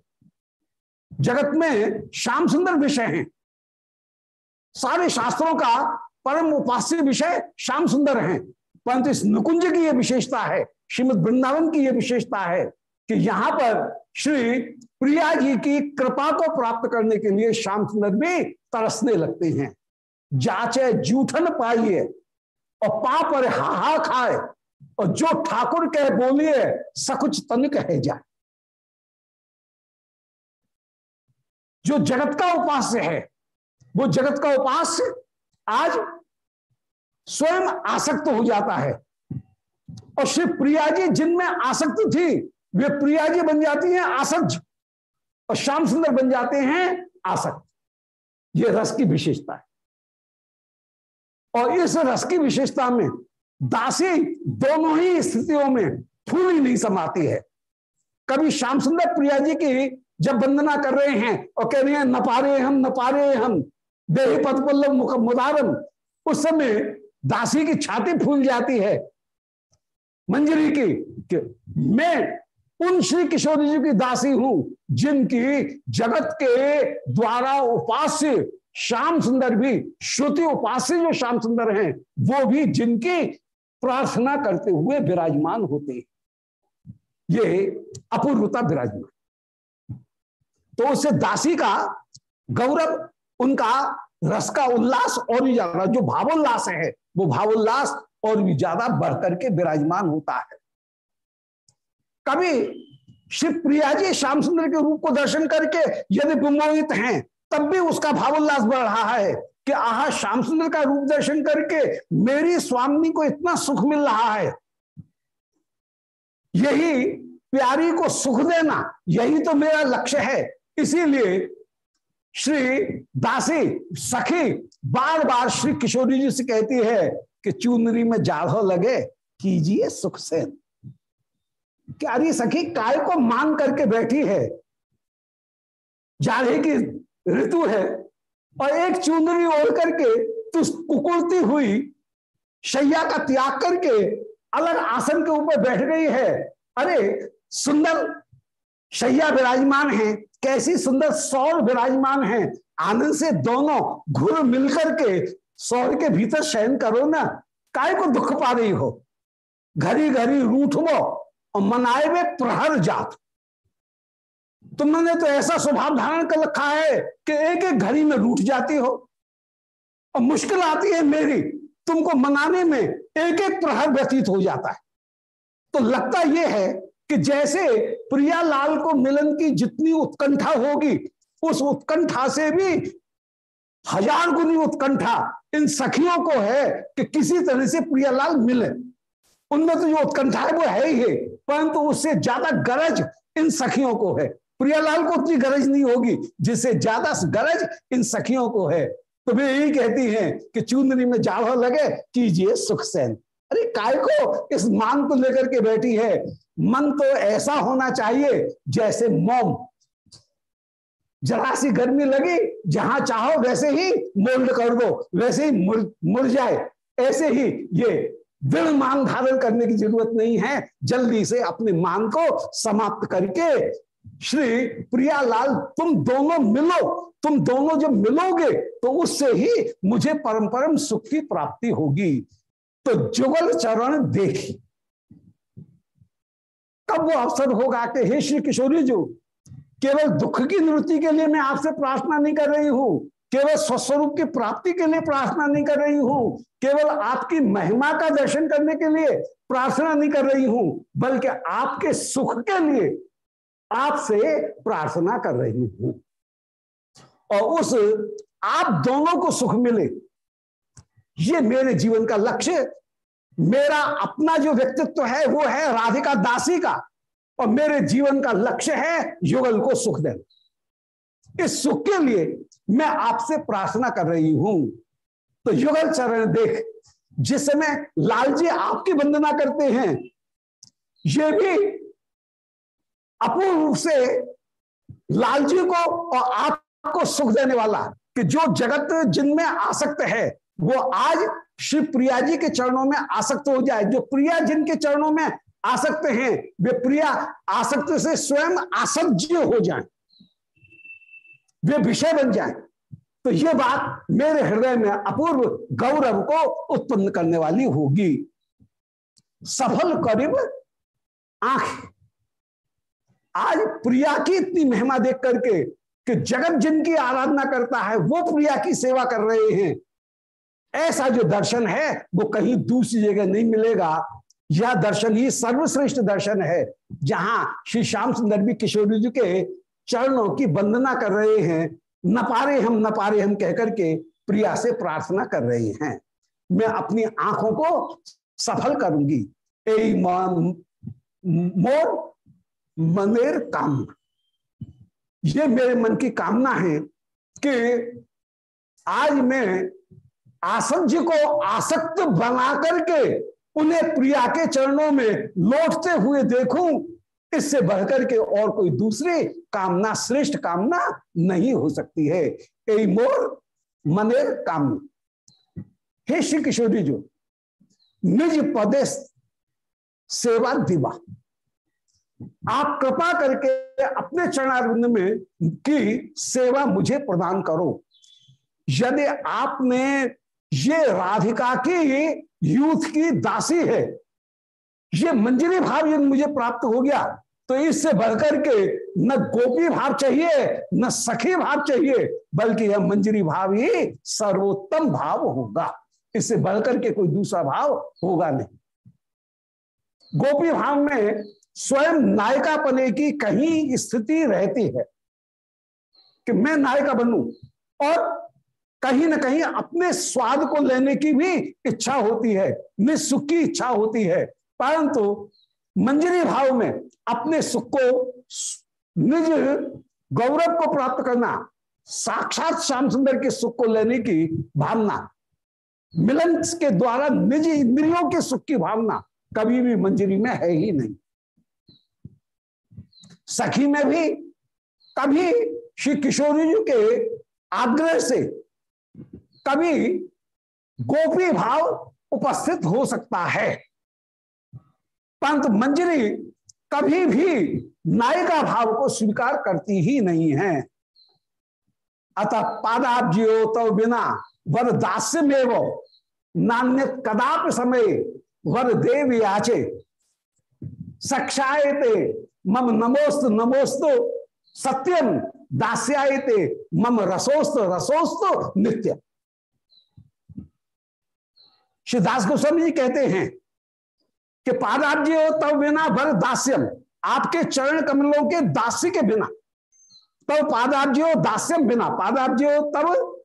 जगत में श्याम सुंदर विषय हैं। सारे शास्त्रों का परम उपास्य विषय श्याम सुंदर हैं। परंतु इस नुकुंज की यह विशेषता है, श्रीमद वृंदावन की यह विशेषता है कि यहाँ पर श्री प्रिया जी की कृपा को प्राप्त करने के लिए श्याम सुंदर भी तरसने लगते हैं। जाचे जूठन पाइए और पा पर हाहा खाए और जो ठाकुर कह बोलिए, सकुच तन कहे जाए। जो जगत का उपास्य है, वो जगत का उपास्य आज स्वयं आसक्त हो जाता है। और श्री प्रिया जी जिनमें आसक्त थी, वे प्रिया जी बन जाती हैं आसक्त और श्याम सुंदर बन जाते हैं आसक्त। ये रस की विशेषता है। और इस रस की विशेषता में दासी दोनों ही स्थितियों में फूल नहीं समाती है। कभी श्याम सुंदर प्रिया जी की जब वंदना कर रहे हैं और कह रहे हैं, न पा रहे हम, न पा रहे हम, देह पद पल्लव मुदारम। उस समय दासी की छाती फूल जाती है। मंजरी कि मैं उन श्री किशोर जी की दासी हूँ, जिनकी जगत के द्वारा उपास्य श्याम सुंदर भी, श्रुति उपास्य जो श्याम सुंदर हैं, वो भी जिनकी प्रार्थना करते हुए विराजमान होते हैं। ये अपूर्वता विराजमान। तो उससे दासी का गौरव, उनका रस का उल्लास और भी ज़्यादा, जो भावोल्लास है, वो भावोल्लास और भी ज़्यादा बढ़कर के विराजमान होता है। कभी शिव प्रिया जी श्याम सुंदर के रूप को दर्शन करके यदि विमोहित हैं, तब भी उसका भावोल्लास बढ़ रहा है कि आह श्याम सुंदर का रूप दर्शन करके मेरी स्वामी को इतना सुख मिल रहा है। यही प्यारी को सुख देना, यही तो मेरा लक्ष्य है। इसीलिए श्री दासी, सखी बार बार श्री किशोरी जी से कहती है कि चूनरी में जाढ़ो लगे, कीजिए सुख से। प्यारी सखी काय को मान करके बैठी है? जाड़े की ऋतु है और एक चुनरी ओढ़ करके तू कुकुलती हुई शैया का त्याग करके अलग आसन के ऊपर बैठ गई है। अरे, सुंदर शैया विराजमान है, कैसी सुंदर सौर विराजमान है। आनंद से दोनों घुर मिलकर के सौर के भीतर शयन करो ना, काय को दुख पा रही हो? घरी घरी रूठबो और मनाए हुए प्रहर जात। तुमने तो ऐसा स्वभाव धारण कर रखा है कि एक एक घड़ी में रूठ जाती हो और मुश्किल आती है मेरी, तुमको मनाने में एक एक प्रहर व्यतीत हो जाता है। तो लगता यह है कि जैसे प्रिया लाल को मिलन की जितनी उत्कंठा होगी, उस उत्कंठा से भी हज़ार गुनी उत्कंठा इन सखियों को है कि किसी तरह से प्रियालाल मिले। उनमें तो जो उत्कंठा है वो है ही है। परंतु उससे ज़्यादा गरज इन सखियों को है। प्रियालाल को उतनी गरज नहीं होगी, जिससे ज़्यादा गरज इन सखियों को है। तो वे यही कहती हैं कि चुंदरी में जाड़ो लगे, कीजिए सुख सैन अरे, काय को इस मान को लेकर के बैठी है? मन तो ऐसा होना चाहिए जैसे मोम। जरा सी गर्मी लगी, जहाँ चाहो वैसे ही मोल्ड कर दो, वैसे ही मुर जाए। ऐसे ही ये दृढ़ मान धारण करने की ज़रूरत नहीं है। जल्दी से अपने मान को समाप्त करके, श्री प्रियालाल, तुम दोनों मिलो। तुम दोनों जब मिलोगे तो उससे ही मुझे परम परम सुख की प्राप्ति होगी। तो जुगल चरण देखी। कब वो अवसर होगा कि, हे श्री किशोरी जी, केवल दुख की निवृत्ति के लिए मैं आपसे प्रार्थना नहीं कर रही हूँ। केवल स्वस्वरूप की प्राप्ति के लिए प्रार्थना नहीं कर रही हूँ। केवल आपकी महिमा का दर्शन करने के लिए प्रार्थना नहीं कर रही हूँ, बल्कि आपके सुख के लिए आपसे प्रार्थना कर रही हूँ। और उस आप दोनों को सुख मिले, ये मेरे जीवन का लक्ष्य। मेरा अपना जो व्यक्तित्व है, वो है राधिका दासी का, और मेरे जीवन का लक्ष्य है युगल को सुख देना। इस सुख के लिए मैं आपसे प्रार्थना कर रही हूँ। तो युगल चरण देख, जिस समय लालजी आपकी वंदना करते हैं, ये भी अपूर्व रूप से लालजी को और आपको सुख देने वाला कि जो जगत जिनमें आसक्त है, वो आज श्री प्रिया जी के चरणों में आसक्त हो जाए। जो प्रिया जिनके चरणों में आसक्त हैं, वे प्रिया आसक्त से स्वयं आसज्य हो जाएँ। वे विषय बन जाएँ। तो ये बात मेरे हृदय में अपूर्व गौरव को उत्पन्न करने वाली होगी। सफल करीब आँख। आज प्रिया की इतनी महिमा देख करके कि जगत जिनकी आराधना करता है, वो प्रिया की सेवा कर रहे हैं। ऐसा जो दर्शन है, वो कहीं दूसरी जगह नहीं मिलेगा। यह दर्शन ही सर्वश्रेष्ठ दर्शन है, जहाँ श्री श्याम सुंदर भी किशोरी जी के चरणों की वंदना कर रहे हैं। न पारे हम, न पारे हम कहकर के प्रिया से प्रार्थना कर रहे हैं। मैं अपनी आँखों को सफल करूँगी। ए मोर, मनेर काम। ये मेरे मन की कामना है कि आज मैं आसन जी को आसक्त बना करके उन्हें प्रिया के चरणों में लौटते हुए देखूँ इससे बढ़कर के और कोई दूसरी कामना, श्रेष्ठ कामना नहीं हो सकती है। ए मोर मनेर काम हे श्री किशोरी जो निज पदे सेवा दिवा। आप कृपा करके अपने चरणारिंद में की सेवा मुझे प्रदान करो। यदि आपने ये राधिका की यूथ की दासी है, ये मंजरी भाव यदि मुझे प्राप्त हो गया तो इससे बढ़कर के न गोपी भाव चाहिए, न सखी भाव चाहिए, बल्कि यह मंजरी भाव ही सर्वोत्तम भाव होगा। इससे बढ़कर के कोई दूसरा भाव होगा नहीं। गोपी भाव में स्वयं नायिका पने की कहीं स्थिति रहती है कि मैं नायिका बनू और कहीं ना कहीं अपने स्वाद को लेने की भी इच्छा होती है निसुख की इच्छा होती है। परंतु मंजरी भाव में अपने सुख को निज गौरव को प्राप्त करना, साक्षात श्याम सुंदर के सुख को लेने की भावना, मिलन के द्वारा निज इंद्रियों के सुख की भावना कभी भी मंजरी में है ही नहीं। सखी में भी कभी श्री किशोरी जी के आग्रह से कभी गोपी भाव उपस्थित हो सकता है। परंतु मंजरी कभी भी नायिका भाव को स्वीकार करती ही नहीं है। अतः पादाब्जियो तो बिना वर दास्य में वो नान्य कदाप समय वर देव याचे। सक्षायते मम नमोस्त नमोस्त सत्यम दास्यायते मम रसोस्त रसोस्त नित्य श्री दास गोस्वामी जी कहते हैं कि पादाब्जी हो तब बिना भर दास्यम। आपके चरण कमलों के दास्य के बिना। तब पादाब्जी हो, दास्यम बिना। पादाब्जी हो तब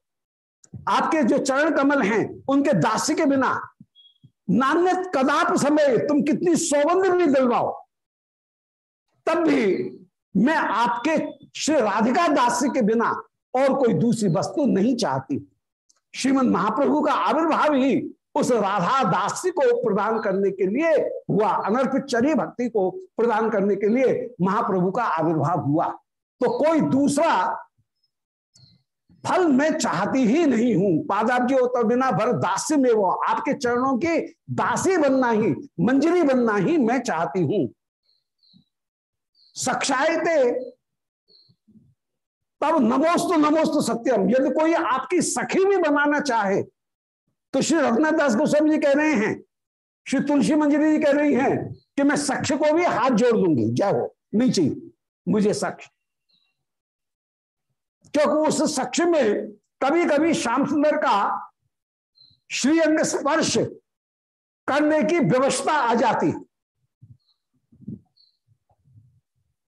आपके जो चरण कमल हैं, उनके दास्य के बिना। नान्य कदाप समय तुम कितनी सौगंध भी दिलवाओ, तब भी मैं आपके श्री राधिका दास्य के बिना और कोई दूसरी वस्तु नहीं चाहती। श्रीमद महाप्रभु का आविर्भाव ही उस राधा दासी को प्रदान करने के लिए हुआ अनर्पित चरी भक्ति को प्रदान करने के लिए महाप्रभु का आविर्भाव हुआ। तो कोई दूसरा फल मैं चाहती ही नहीं हूँ। पादाब जी उत्तर बिना भर दासी में वो, आपके चरणों की दासी बनना ही, मंजरी बनना ही मैं चाहती हूँ। सक्षायते तब नमोस्तु नमोस्तु सत्यम। यदि कोई आपकी सखी भी बनाना चाहे तो श्री रघुनाथ दास गोस्वामी जी कह रहे हैं, श्री तुलसी मंजरी जी कह रही हैं कि मैं सक्ष को भी हाथ जोड़ दूँगी। जय हो मुझे सक्ष क्योंकि उस सक्ष में कभी कभी श्याम सुंदर का श्रीअंग स्पर्श करने की व्यवस्था आ जाती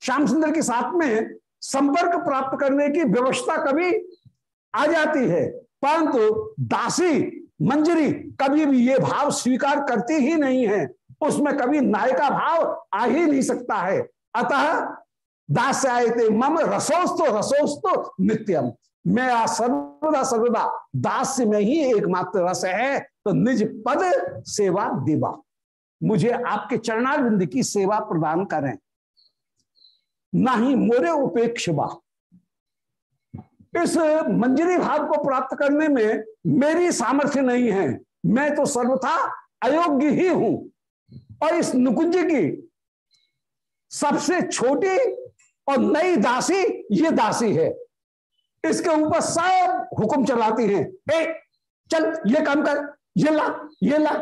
श्याम सुंदर के साथ में संपर्क प्राप्त करने की व्यवस्था कभी आ जाती है, परंतु दासी मंजरी, कभी भी ये भाव स्वीकार करती ही नहीं है। उसमें कभी नायिका भाव आ ही नहीं सकता है। अतः दास आयते मम रसोस्तो रसोस्तो नित्यम। मैं सर्वदा सर्वदा दास में ही एकमात्र रस है तो निज पद सेवा दिवा। मुझे आपके चरणारिंद की सेवा प्रदान करें। ना ही मोरे उपेक्षवा इस मंजरी भाव को प्राप्त करने में मेरी सामर्थ्य नहीं है। मैं तो सर्वथा अयोग्य ही हूँ। और इस नुकुंज की सबसे छोटी और नई दासी ये दासी है। इसके ऊपर सब हुक्म चलाती हैं। ए, चल, ये काम कर, ये ला ये ला।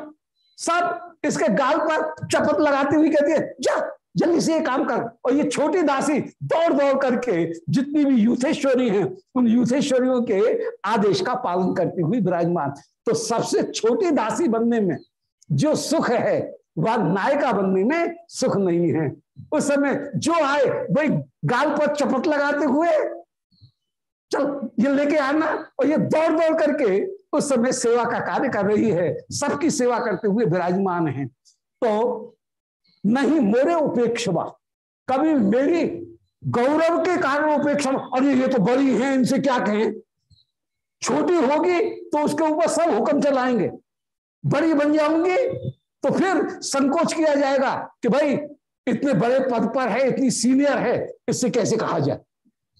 सब इसके गाल पर चपत लगाती हुई कहती है, जा। जल्दी से काम कर। और ये छोटी दासी दौड़ दौड़ करके जितनी भी यूथेश्वरी हैं, उन यूथेश्वरियों के आदेश का पालन करती हुई विराजमान। तो सबसे छोटी दासी बनने में जो सुख है, वह नायिका बनने में सुख नहीं है। उस समय जो आए, वही गाल पर चपट लगाते हुए, चल, ये लेके आना और ये दौड़ दौड़ करके उस समय सेवा का कार्य कर रही है। सबकी सेवा करते हुए विराजमान है। तो नहीं, मेरे उपेक्षवा कभी मेरी गौरव के कारण उपेक्षा अरे, ये तो बड़ी है, इनसे क्या कहें? छोटी होगी तो उसके ऊपर सब हुक्म चलाएँगे। बड़ी बन जाऊँगी तो फिर संकोच किया जाएगा कि भाई, इतने बड़े पद पर है, इतनी सीनियर है, इससे कैसे कहा जाए?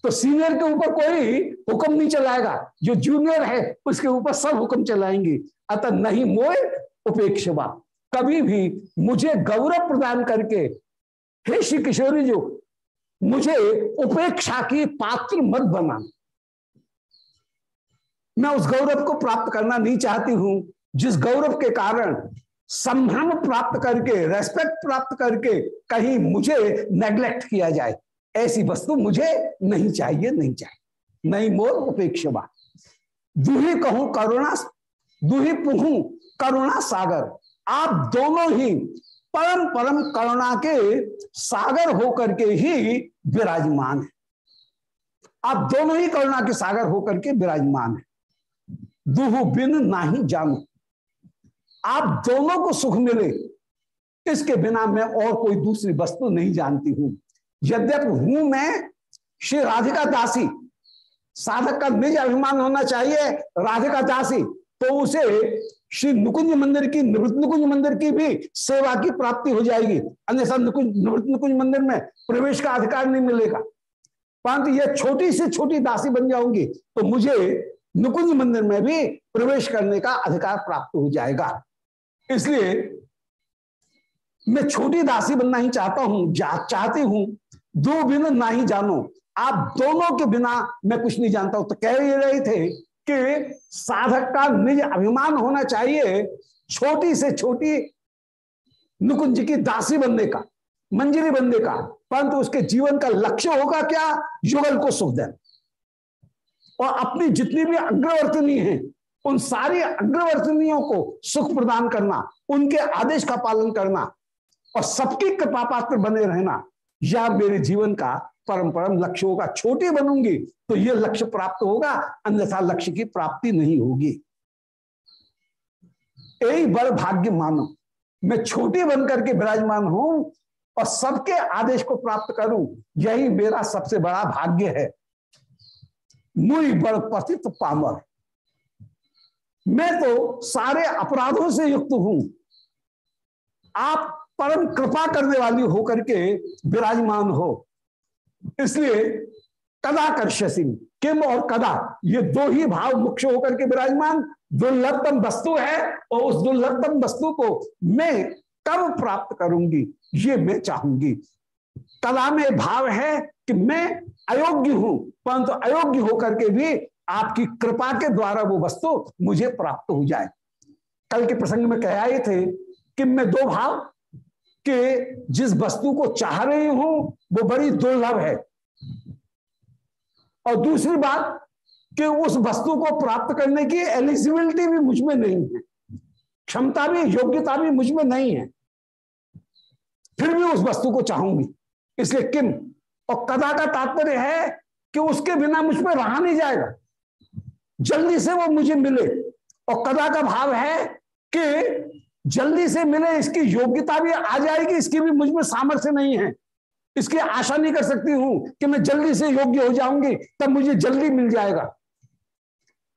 तो सीनियर के ऊपर कोई हुक्म नहीं चलाएगा। जो जूनियर है, उसके ऊपर सब हुक्म चलाएँगे। अतः नहीं मोए उपेक्षवा कभी भी मुझे गौरव प्रदान करके, हे श्री किशोरी जो, मुझे उपेक्षा की पात्र मत बना। मैं उस गौरव को प्राप्त करना नहीं चाहती हूँ, जिस गौरव के कारण संभ्रम प्राप्त करके रेस्पेक्ट प्राप्त करके कहीं मुझे नेग्लेक्ट किया जाए। ऐसी वस्तु मुझे नहीं चाहिए नहीं चाहिए। नहीं मोर उपेक्षवा दुही कहूँ करुणा, दुही पुहू करुणा सागर। आप दोनों ही परम परम करुणा के सागर होकर के ही विराजमान है। आप दोनों ही करुणा के सागर होकर के विराजमान है। दुहु बिन नाही जानो। आप दोनों को सुख मिले, इसके बिना मैं और कोई दूसरी वस्तु नहीं जानती हूँ। यद्यप हूँ मैं, श्री राधिका दासी, साधक का निज अभिमान होना चाहिए, राधिका दासी तो उसे श्री नुकुंज मंदिर की, निवृत्त नुकुंज मंदिर की भी सेवा की प्राप्ति हो जाएगी। अन्यथा नुकुंज, निवृत्त नुकुंज मंदिर में प्रवेश का अधिकार नहीं मिलेगा। परंतु यह छोटी से छोटी दासी बन जाऊँगी तो मुझे नुकुंज मंदिर में भी प्रवेश करने का अधिकार प्राप्त हो जाएगा। इसलिए मैं छोटी दासी बनना ही चाहता हूँ चाहती हूँ। दो बिना ना ही जानो। आप दोनों के बिना मैं कुछ नहीं जानता। हूँ तो कह ही रहे थे कि साधक का निज अभिमान होना चाहिए छोटी से छोटी नुकुंज की दासी बनने का, मंजिली बनने का, परंतु उसके जीवन का लक्ष्य होगा क्या? युगल को सुख देना। और अपनी जितनी भी अग्रवर्तनी है, उन सारी अग्रवर्तनियों को सुख प्रदान करना, उनके आदेश का पालन करना और सबकी कृपा पात्र बने रहना, यह मेरे जीवन का परम परम लक्ष्य होगा छोटी बनूँगी तो यह लक्ष्य प्राप्त होगा, अन्यथा लक्ष्य की प्राप्ति नहीं होगी। यही बड़ भाग्य मानो, मैं छोटे बनकर के विराजमान हूँ और सबके आदेश को प्राप्त करूँ, यही मेरा सबसे बड़ा भाग्य है। मुई बड़ पतित पामर। मैं तो सारे अपराधों से युक्त हूँ। आप परम कृपा करने वाली होकर के विराजमान हो। इसलिए कदा कर्षसी किम और कदा? ये दो ही भाव मुख्य होकर के विराजमान। दुर्लभतम वस्तु है और उस दुर्लभतम वस्तु को मैं कब प्राप्त करूँगी? ये मैं चाहूँगी। कला में भाव है कि मैं अयोग्य हूँ, परंतु अयोग्य होकर के भी आपकी कृपा के द्वारा वो वस्तु मुझे प्राप्त हो जाए। कल के प्रसंग में कह आए थे कि मैं दो भाव कि जिस वस्तु को चाह रही हूँ, वो बड़ी दुर्लभ है। और दूसरी बात कि उस वस्तु को प्राप्त करने की एलिजिबिलिटी भी मुझमें नहीं है। क्षमता भी, योग्यता भी मुझमें नहीं है। फिर भी उस वस्तु को चाहूँगी। इसलिए किम? और कदा का तात्पर्य है कि उसके बिना मुझमें रहा नहीं जाएगा। जल्दी से वो मुझे मिले। और कदा का भाव है कि जल्दी से मिले, इसकी योग्यता भी आ जाएगी, इसकी भी मुझमें सामर्थ्य नहीं है। इसकी आशा नहीं कर सकती हूँ कि मैं जल्दी से योग्य हो जाऊँगी, तब मुझे जल्दी मिल जाएगा।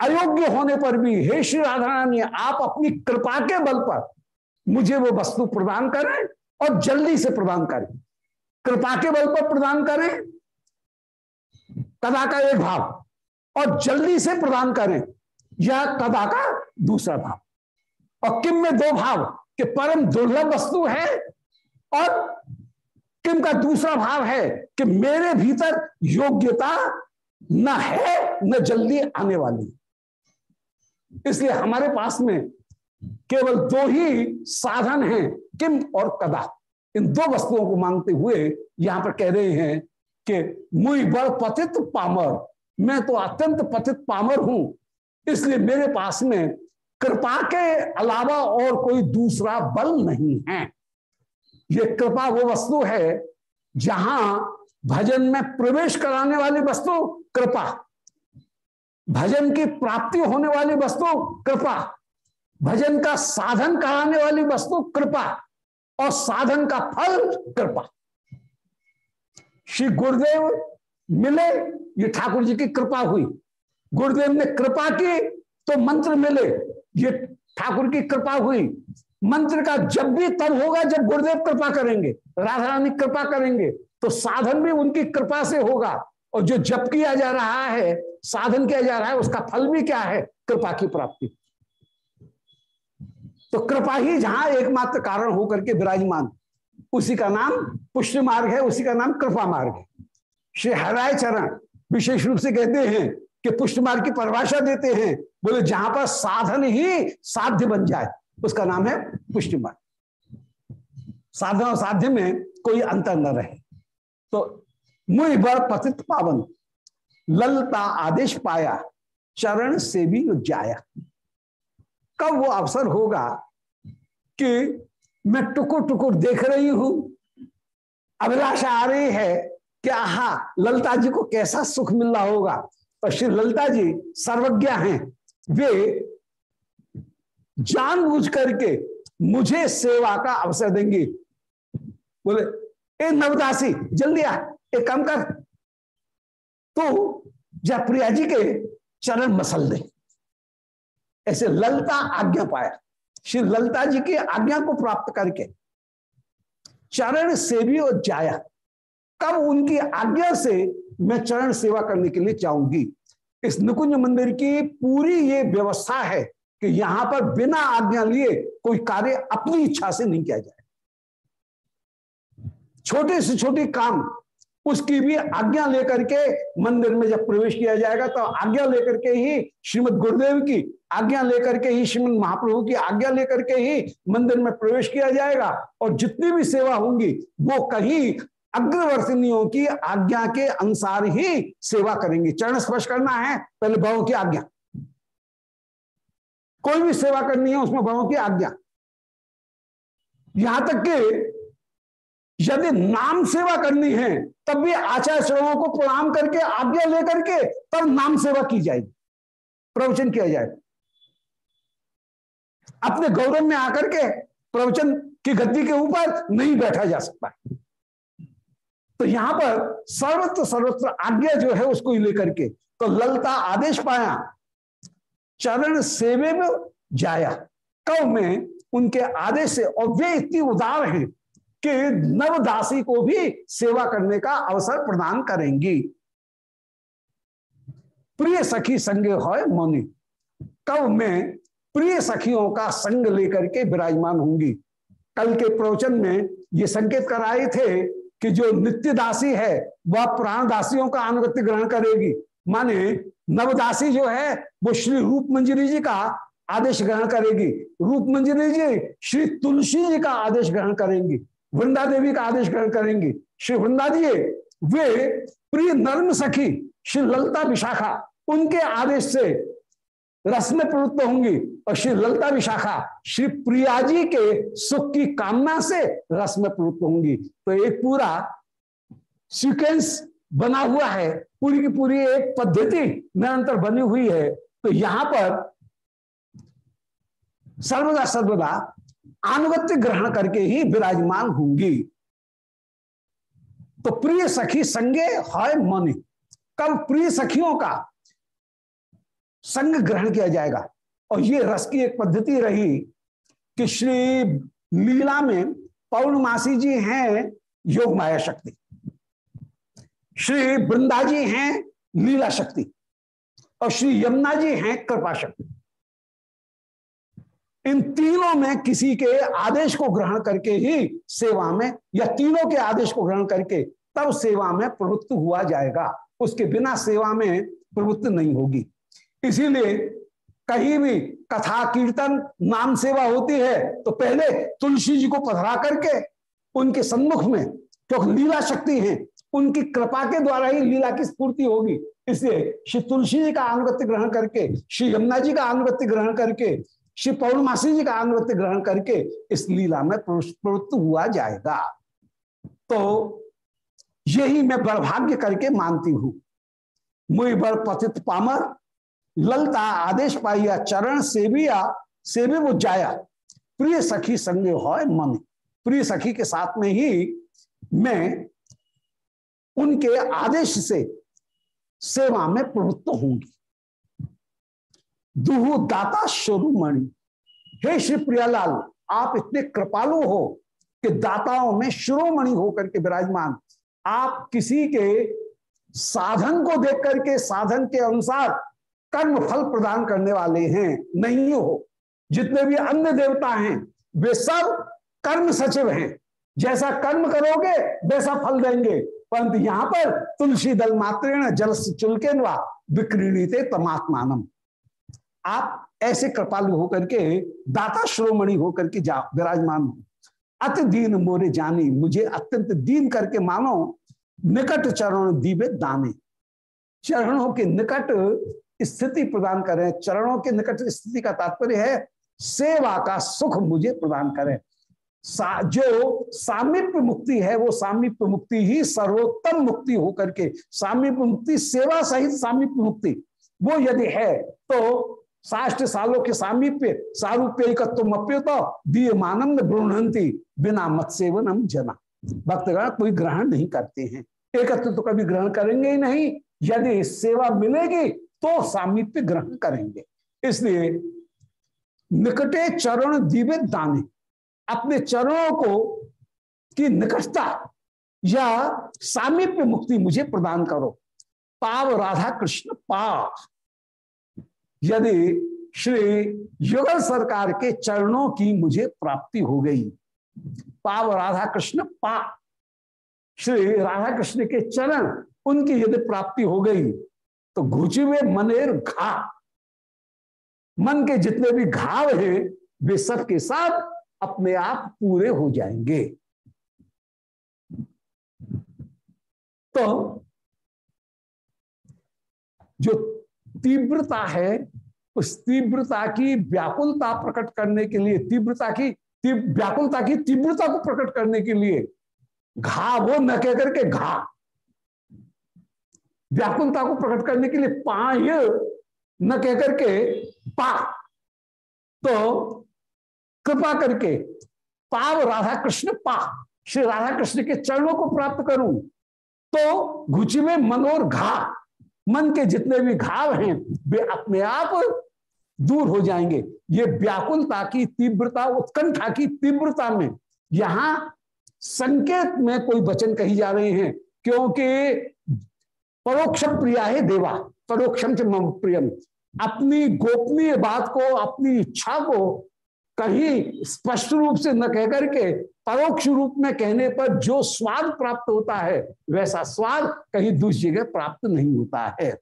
अयोग्य होने पर भी, हे श्री राधा रानी आप अपनी कृपा के बल पर मुझे वो वस्तु प्रदान करें और जल्दी से प्रदान करें। कृपा के बल पर प्रदान करें, कदा का एक भाव, और जल्दी से प्रदान करें यह कदा का दूसरा भाव। और किम में दो भाव, कि परम दुर्लभ वस्तु है और किम का दूसरा भाव है कि मेरे भीतर योग्यता न है, न जल्दी आने वाली। इसलिए हमारे पास में केवल दो ही साधन हैं, किम और कदा। इन दो वस्तुओं को मांगते हुए यहाँ पर कह रहे हैं कि मुई बड़ पतित पामर, मैं तो अत्यंत पतित पामर हूँ, इसलिए मेरे पास में कृपा के अलावा और कोई दूसरा बल नहीं है। ये कृपा वो वस्तु है जहाँ भजन में प्रवेश कराने वाली वस्तु कृपा, भजन की प्राप्ति होने वाली वस्तु कृपा, भजन का साधन कराने वाली वस्तु कृपा और साधन का फल कृपा। श्री गुरुदेव मिले, ये ठाकुर जी की कृपा हुई। गुरुदेव ने कृपा की तो मंत्र मिले। ये ठाकुर की कृपा हुई। मंत्र का जब भी तब होगा जब गुरुदेव कृपा करेंगे राधा रानी कृपा करेंगे तो साधन भी उनकी कृपा से होगा। और जो जप किया जा रहा है, साधन किया जा रहा है, उसका फल भी क्या है? कृपा की प्राप्ति। तो कृपा ही जहाँ एकमात्र कारण होकर के विराजमान। उसी का नाम पुष्ट मार्ग है, उसी का नाम कृपा मार्ग है। श्री हराय चरण विशेष रूप से कहते हैं कि पुष्ट मार्ग की परिभाषा देते हैं। बोले, जहाँ पर साधन ही साध्य बन जाए, उसका नाम है पुष्ट मार्ग साधन और साध्य में कोई अंतर न रहे। तो मुई बर पतित पावन, ललता आदेश पाया, चरण से भी जाया कब वो अवसर होगा कि मैं टुकुर टुकुर देख रही हूँ? अभिलाषा आ रही है कि आहा, ललता जी को कैसा सुख मिल रहा होगा? और श्री ललिता जी सर्वज्ञ हैं। वे जानबूझ करके मुझे सेवा का अवसर देंगी। बोले, ए नवदासी, जल्दी आ, एक काम कर। तो जय प्रिया जी के चरण मसल दे। ऐसे ललता आज्ञा पाया। श्री ललता जी की आज्ञा को प्राप्त करके चरण सेवी और जाया। कब उनकी आज्ञा से मैं चरण सेवा करने के लिए चाहूँगी इस निकुंज मंदिर की पूरी ये व्यवस्था है कि यहाँ पर बिना आज्ञा लिए कोई कार्य अपनी इच्छा से नहीं किया जाए। छोटे से छोटे काम, उसकी भी आज्ञा लेकर के मंदिर में जब प्रवेश किया जाएगा तो आज्ञा लेकर के ही श्रीमद गुरुदेव की आज्ञा लेकर के ही श्रीमद महाप्रभु की आज्ञा लेकर के ही मंदिर में प्रवेश किया जाएगा और जितनी भी सेवा होंगी, वो कहीं अग्रवर्तनियों की आज्ञा के अनुसार ही सेवा करेंगे। चरण स्पर्श करना है, पहले बहु की आज्ञा। कोई भी सेवा करनी है, उसमें बहु की आज्ञा। यहाँ तक कि यदि नाम सेवा करनी है, तब भी आचार्य श्रवों को प्रणाम करके, आज्ञा लेकर के, तब नाम सेवा की जाएगी। प्रवचन किया जाएगा अपने गौरव में आकर के प्रवचन की गद्दी के ऊपर नहीं बैठा जा सकता। तो यहाँ पर सर्वत्र सर्वत्र आज्ञा जो है उसको लेकर के तो ललता आदेश पाया, चरण सेवे में जाया। कव में उनके आदेश से, और वे इतनी उदार हैं कि नवदासी को भी सेवा करने का अवसर प्रदान करेंगी। प्रिय सखी संग हो मौनी, कब में प्रिय सखियों का संग लेकर के विराजमान होंगी। कल के प्रवचन में ये संकेत कराए थे कि जो नित्य दासी है, वह प्राण दासियों का अनुगत्य ग्रहण करेगी। माने नवदासी जो है, वो श्री रूप मंजरी जी का आदेश ग्रहण करेगी। रूप मंजरी जी, श्री तुलसी जी का आदेश ग्रहण करेंगी। वृंदा देवी का आदेश ग्रहण करेंगी। श्री वृंदा जी, वे प्रिय नर्म सखी, श्री ललता विशाखा, उनके आदेश से रस में प्रवृत्त होंगी। और श्री ललता विशाखा, श्री प्रिया जी के सुख की कामना से रस में प्रवृत्त होंगी। तो एक पूरा सीक्वेंस बना हुआ है। पूरी की पूरी एक पद्धति निरंतर बनी हुई है। तो यहाँ पर सर्वदा सर्वदा अनुगत्य ग्रहण करके ही विराजमान होंगी। तो प्रिय सखी संगे है मन, कब प्रिय सखियों का संग ग्रहण किया जाएगा? और ये रस की एक पद्धति रही कि श्री लीला में पौर्णमासी जी हैं योग माया शक्ति। श्री वृंदा जी हैं लीला शक्ति और श्री यमुना जी हैं कृपा शक्ति। इन तीनों में किसी के आदेश को ग्रहण करके ही सेवा में या तीनों के आदेश को ग्रहण करके तब सेवा में प्रवृत्त हुआ जाएगा। उसके बिना सेवा में प्रवृत्त नहीं होगी। इसीलिए कहीं भी कथा कीर्तन नाम सेवा होती है तो पहले तुलसी जी को पधरा करके उनके सम्मुख में क्योंकि लीला शक्ति है, उनकी कृपा के द्वारा ही लीला की स्फूर्ति होगी। इसलिए श्री तुलसी जी का अनुगत्य ग्रहण करके, श्री यमुना जी का अनुगत्य ग्रहण करके, श्री पौर्णमासी जी का अनुगत्य ग्रहण करके इस लीला में प्रवृत्त हुआ जाएगा। तो यही मैं बड़भाग्य करके मानती हूँ। मुई बड़ पतित पामर ललता आदेश पाइया, चरण सेविया सेवे वो जाया। प्रिय सखी संगे हो मन। प्रिय सखी के साथ में ही मैं उनके आदेश से सेवा में प्रवृत्त होंगी दुहु दाता शुरुमणि हे श्री प्रियालाल, आप इतने कृपालु हो कि दाताओं में शिरोमणि होकर के विराजमान। आप किसी के साधन को देख करके, साधन के अनुसार कर्म फल प्रदान करने वाले हैं, नहीं हो। जितने भी अन्य देवता हैं, वे सब कर्म सचिव हैं। जैसा कर्म करोगे, वैसा फल देंगे। परंतु यहाँ पर तुलसी दल मात्रेण, जल चुलके विक्रीणीते तमात्मानम। आप ऐसे कृपालु होकर के, दाता श्रोमणि होकर के जा, विराजमान हो। अति दीन मोरे जानी, मुझे अत्यंत दीन करके मानो, निकट चरण दीवे दाने। चरणों के निकट स्थिति प्रदान करें चरणों के निकट स्थिति का तात्पर्य है सेवा का सुख मुझे प्रदान करें। सा, जो सामीप्य मुक्ति है वो सामीप्य मुक्ति ही सर्वोत्तम मुक्ति होकर के सामीप्य मुक्ति सेवा सहित सामीप्य मुक्ति वो यदि है तो साष्ट सालों के सामीप्य सारूप्य तो दिए मानंद ब्रूणंती बिना मत सेवन जना। भक्तगण कोई ग्रहण नहीं करते हैं। एकत्र तो कभी ग्रहण करेंगे ही नहीं। यदि सेवा मिलेगी तो सामीप्य ग्रहण करेंगे। इसलिए निकटे चरण दीवे दाने, अपने चरणों को की निकटता या सामीप्य मुक्ति मुझे प्रदान करो। पाव राधा कृष्ण पा यदि श्री युगल सरकार के चरणों की मुझे प्राप्ति हो गई, पाव राधा कृष्ण पा। श्री राधा कृष्ण के चरण, उनकी यदि प्राप्ति हो गई तो में मनेर घा। मन के जितने भी घाव हैं, वे सब के सब अपने आप पूरे हो जाएँगे। तो जो तीव्रता है, उस तीव्रता की व्याकुलता प्रकट करने के लिए, तीव्रता की व्याकुलता की तीव्रता को प्रकट करने के लिए घा वो न कहकर के घा। व्याकुलता को प्रकट करने के लिए पाय न कहकर के पा। तो कृपा करके पाव राधा कृष्ण पा। श्री राधा कृष्ण के चरणों को प्राप्त करूँ तो घुची में मनोर घा, मन के जितने भी घाव हैं, वे अपने आप दूर हो जाएँगे। ये व्याकुलता की तीव्रता, उत्कंठा की तीव्रता में यहाँ संकेत में कोई वचन कही जा रहे हैं, क्योंकि परोक्ष प्रिया है देवा, परोक्षम च मम प्रियम। अपनी गोपनीय बात को, अपनी इच्छा को कहीं स्पष्ट रूप से न कहकर के परोक्ष रूप में कहने पर जो स्वाद प्राप्त होता है, वैसा स्वाद कहीं दूसरी जगह प्राप्त नहीं होता है।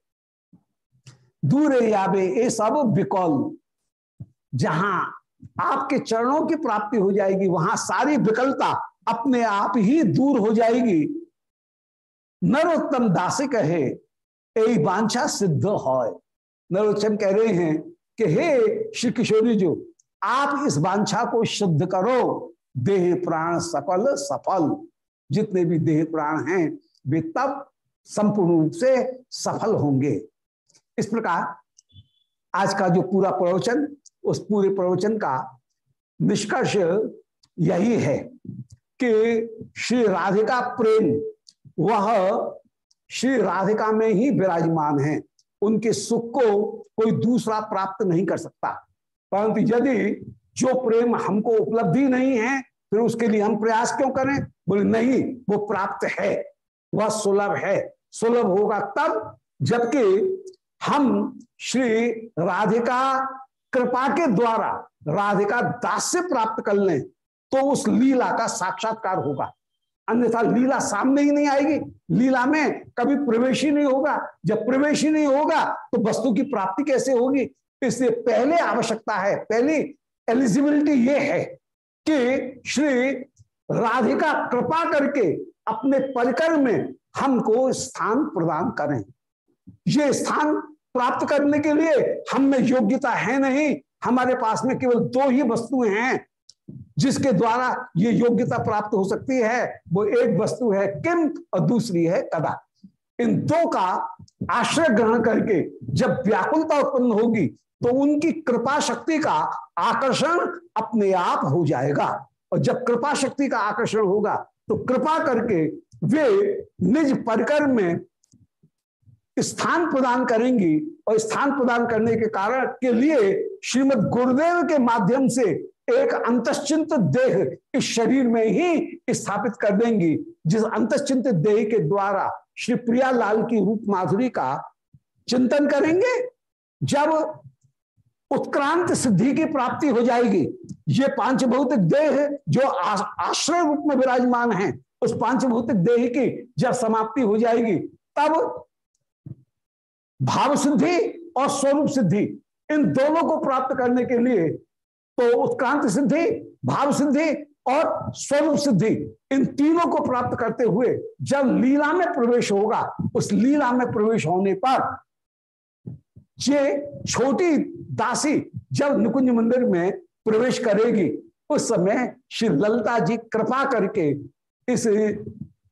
दूर याबे ये सब विकौल। जहाँ आपके चरणों की प्राप्ति हो जाएगी, वहाँ सारी विकलता अपने आप ही दूर हो जाएगी। नरोत्तम दासे कहे यही वांछा सिद्ध हो नरोत्तम कह रहे हैं कि, हे श्री किशोरी जो, आप इस वांछा को शुद्ध करो। देह प्राण सफल सफल। जितने भी देह प्राण हैं, वे तब संपूर्ण रूप से सफल होंगे। इस प्रकार आज का जो पूरा प्रवचन, उस पूरे प्रवचन का निष्कर्ष यही है कि श्री राधिका प्रेम वह श्री राधिका में ही विराजमान है। उनके सुख को कोई दूसरा प्राप्त नहीं कर सकता। परंतु यदि जो प्रेम हमको उपलब्धि नहीं है, फिर उसके लिए हम प्रयास क्यों करें? बोले, नहीं, वो प्राप्त है। वह सुलभ है। सुलभ होगा तब, जबकि हम श्री राधिका कृपा के द्वारा, राधिका दास से प्राप्त कर लें तो उस लीला का साक्षात्कार होगा। अन्यथा लीला सामने ही नहीं आएगी। लीला में कभी प्रवेश ही नहीं होगा। जब प्रवेश ही नहीं होगा तो वस्तु की प्राप्ति कैसे होगी? इसलिए पहले आवश्यकता है, पहली एलिजिबिलिटी ये है कि श्री राधिका कृपा करके अपने परिकर में हमको स्थान प्रदान करें। ये स्थान प्राप्त करने के लिए हम में योग्यता है नहीं। हमारे पास में केवल दो ही वस्तुएँ हैं। जिसके द्वारा ये योग्यता प्राप्त हो सकती है, वो एक वस्तु है, किम और दूसरी है कदा इन दो का आश्रय ग्रहण करके जब व्याकुलता उत्पन्न होगी तो उनकी कृपा शक्ति का आकर्षण अपने आप हो जाएगा। और जब कृपा शक्ति का आकर्षण होगा तो कृपा करके वे निज परिकर में स्थान प्रदान करेंगी। और स्थान प्रदान करने के कारण के लिए श्रीमद गुरुदेव के माध्यम से एक अंतश्चिंत देह इस शरीर में ही स्थापित कर देंगी, जिस अंतश्चिंत देह के द्वारा श्री प्रिया लाल की रूप माधुरी का चिंतन करेंगे, जब उत्क्रांत सिद्धि की प्राप्ति हो जाएगी। ये पाँच भौतिक देह जो आश्रय रूप में विराजमान है, उस पाँच भौतिक देह की जब समाप्ति हो जाएगी, तब भाव सिद्धि और स्वरूप सिद्धि इन दोनों को प्राप्त करने के लिए तो उत्क्रांत सिद्धि भाव सिद्धि और स्वरूप सिद्धि, इन तीनों को प्राप्त करते हुए जब लीला में प्रवेश होगा, उस लीला में प्रवेश होने पर ये छोटी दासी जब निकुंज मंदिर में प्रवेश करेगी, उस समय श्री ललता जी कृपा करके इस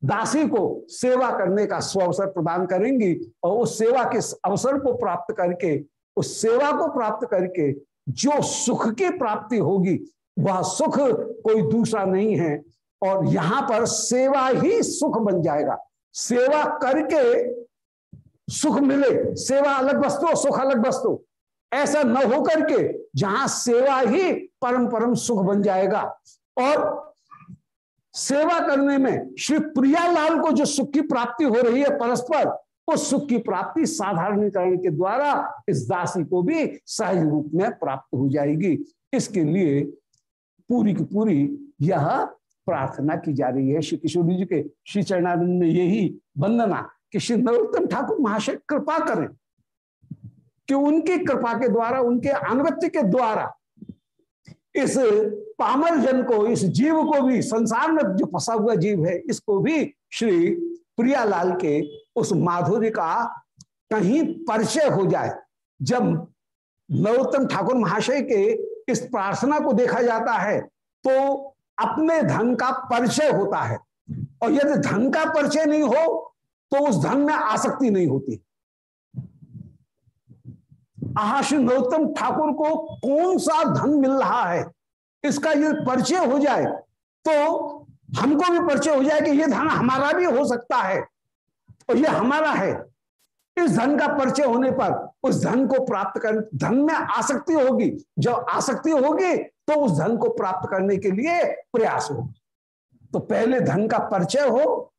दासी को सेवा करने का स्व अवसर प्रदान करेंगी और उस सेवा के अवसर को प्राप्त करके, उस सेवा को प्राप्त करके जो सुख की प्राप्ति होगी, वह सुख कोई दूसरा नहीं है। और यहाँ पर सेवा ही सुख बन जाएगा। सेवा करके सुख मिले। सेवा अलग वस्तु, सुख अलग वस्तु। ऐसा न हो करके जहाँ सेवा ही परम परम सुख बन जाएगा। और सेवा करने में श्री प्रियालाल को जो सुख की प्राप्ति हो रही है परस्पर उस सुख की प्राप्ति साधारणीकरण के द्वारा इस दासी को भी सहज रूप में प्राप्त हो जाएगी। इसके लिए पूरी की पूरी यह प्रार्थना की जा रही है। श्री किशोर जी के श्री चरणानंद ने यही वंदना कि श्री नरोत्तम ठाकुर महाशय कृपा करें कि उनकी कृपा के द्वारा, उनके अनुगत्य के द्वारा इस पामर जन को, इस जीव को भी, संसार में जो फंसा हुआ जीव है, इसको भी श्री प्रियालाल के उस माधुरी का कहीं परिचय हो जाए। जब नरोत्तम ठाकुर महाशय के इस प्रार्थना को देखा जाता है तो अपने धन का परिचय होता है। और यदि धन का परिचय नहीं हो तो उस धन में आसक्ति नहीं होती। आहाश्री नरोत्तम ठाकुर को कौन सा धन मिल रहा है? इसका यदि परिचय हो जाए तो हमको भी परिचय हो जाए कि यह धन हमारा भी हो सकता है। और यह हमारा है। इस धन का परिचय होने पर उस धन को प्राप्त कर, धन में आसक्ति होगी। जब आसक्ति होगी तो उस धन को प्राप्त करने के लिए प्रयास होगा। तो पहले धन का परिचय हो,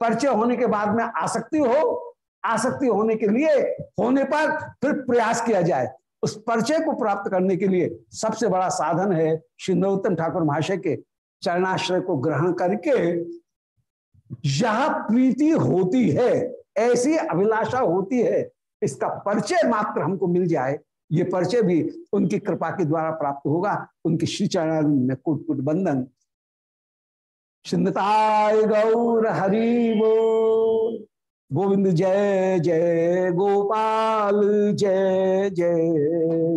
परिचय होने के बाद में आसक्ति हो, आसक्ति होने के लिए, होने पर फिर प्रयास किया जाए। उस परिचय को प्राप्त करने के लिए सबसे बड़ा साधन है श्री नरोत्तम ठाकुर महाशय के चरणाश्रय को ग्रहण करके यह प्रीति होती है, ऐसी अभिलाषा होती है, इसका परिचय मात्र हमको मिल जाए। ये परिचय भी उनकी कृपा के द्वारा प्राप्त होगा। उनके श्री चरण में कुट कुट बंधन। सिंधताय गौर हरि बोल। गोविंद जय जय गोपाल, जय जय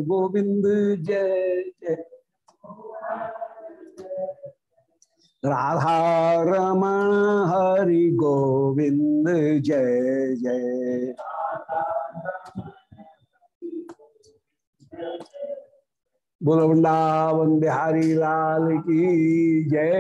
गोविंद, जय राधा रमण हरि गोविंद जय जय। बोलो वृंदावन बिहारी लाल की जय।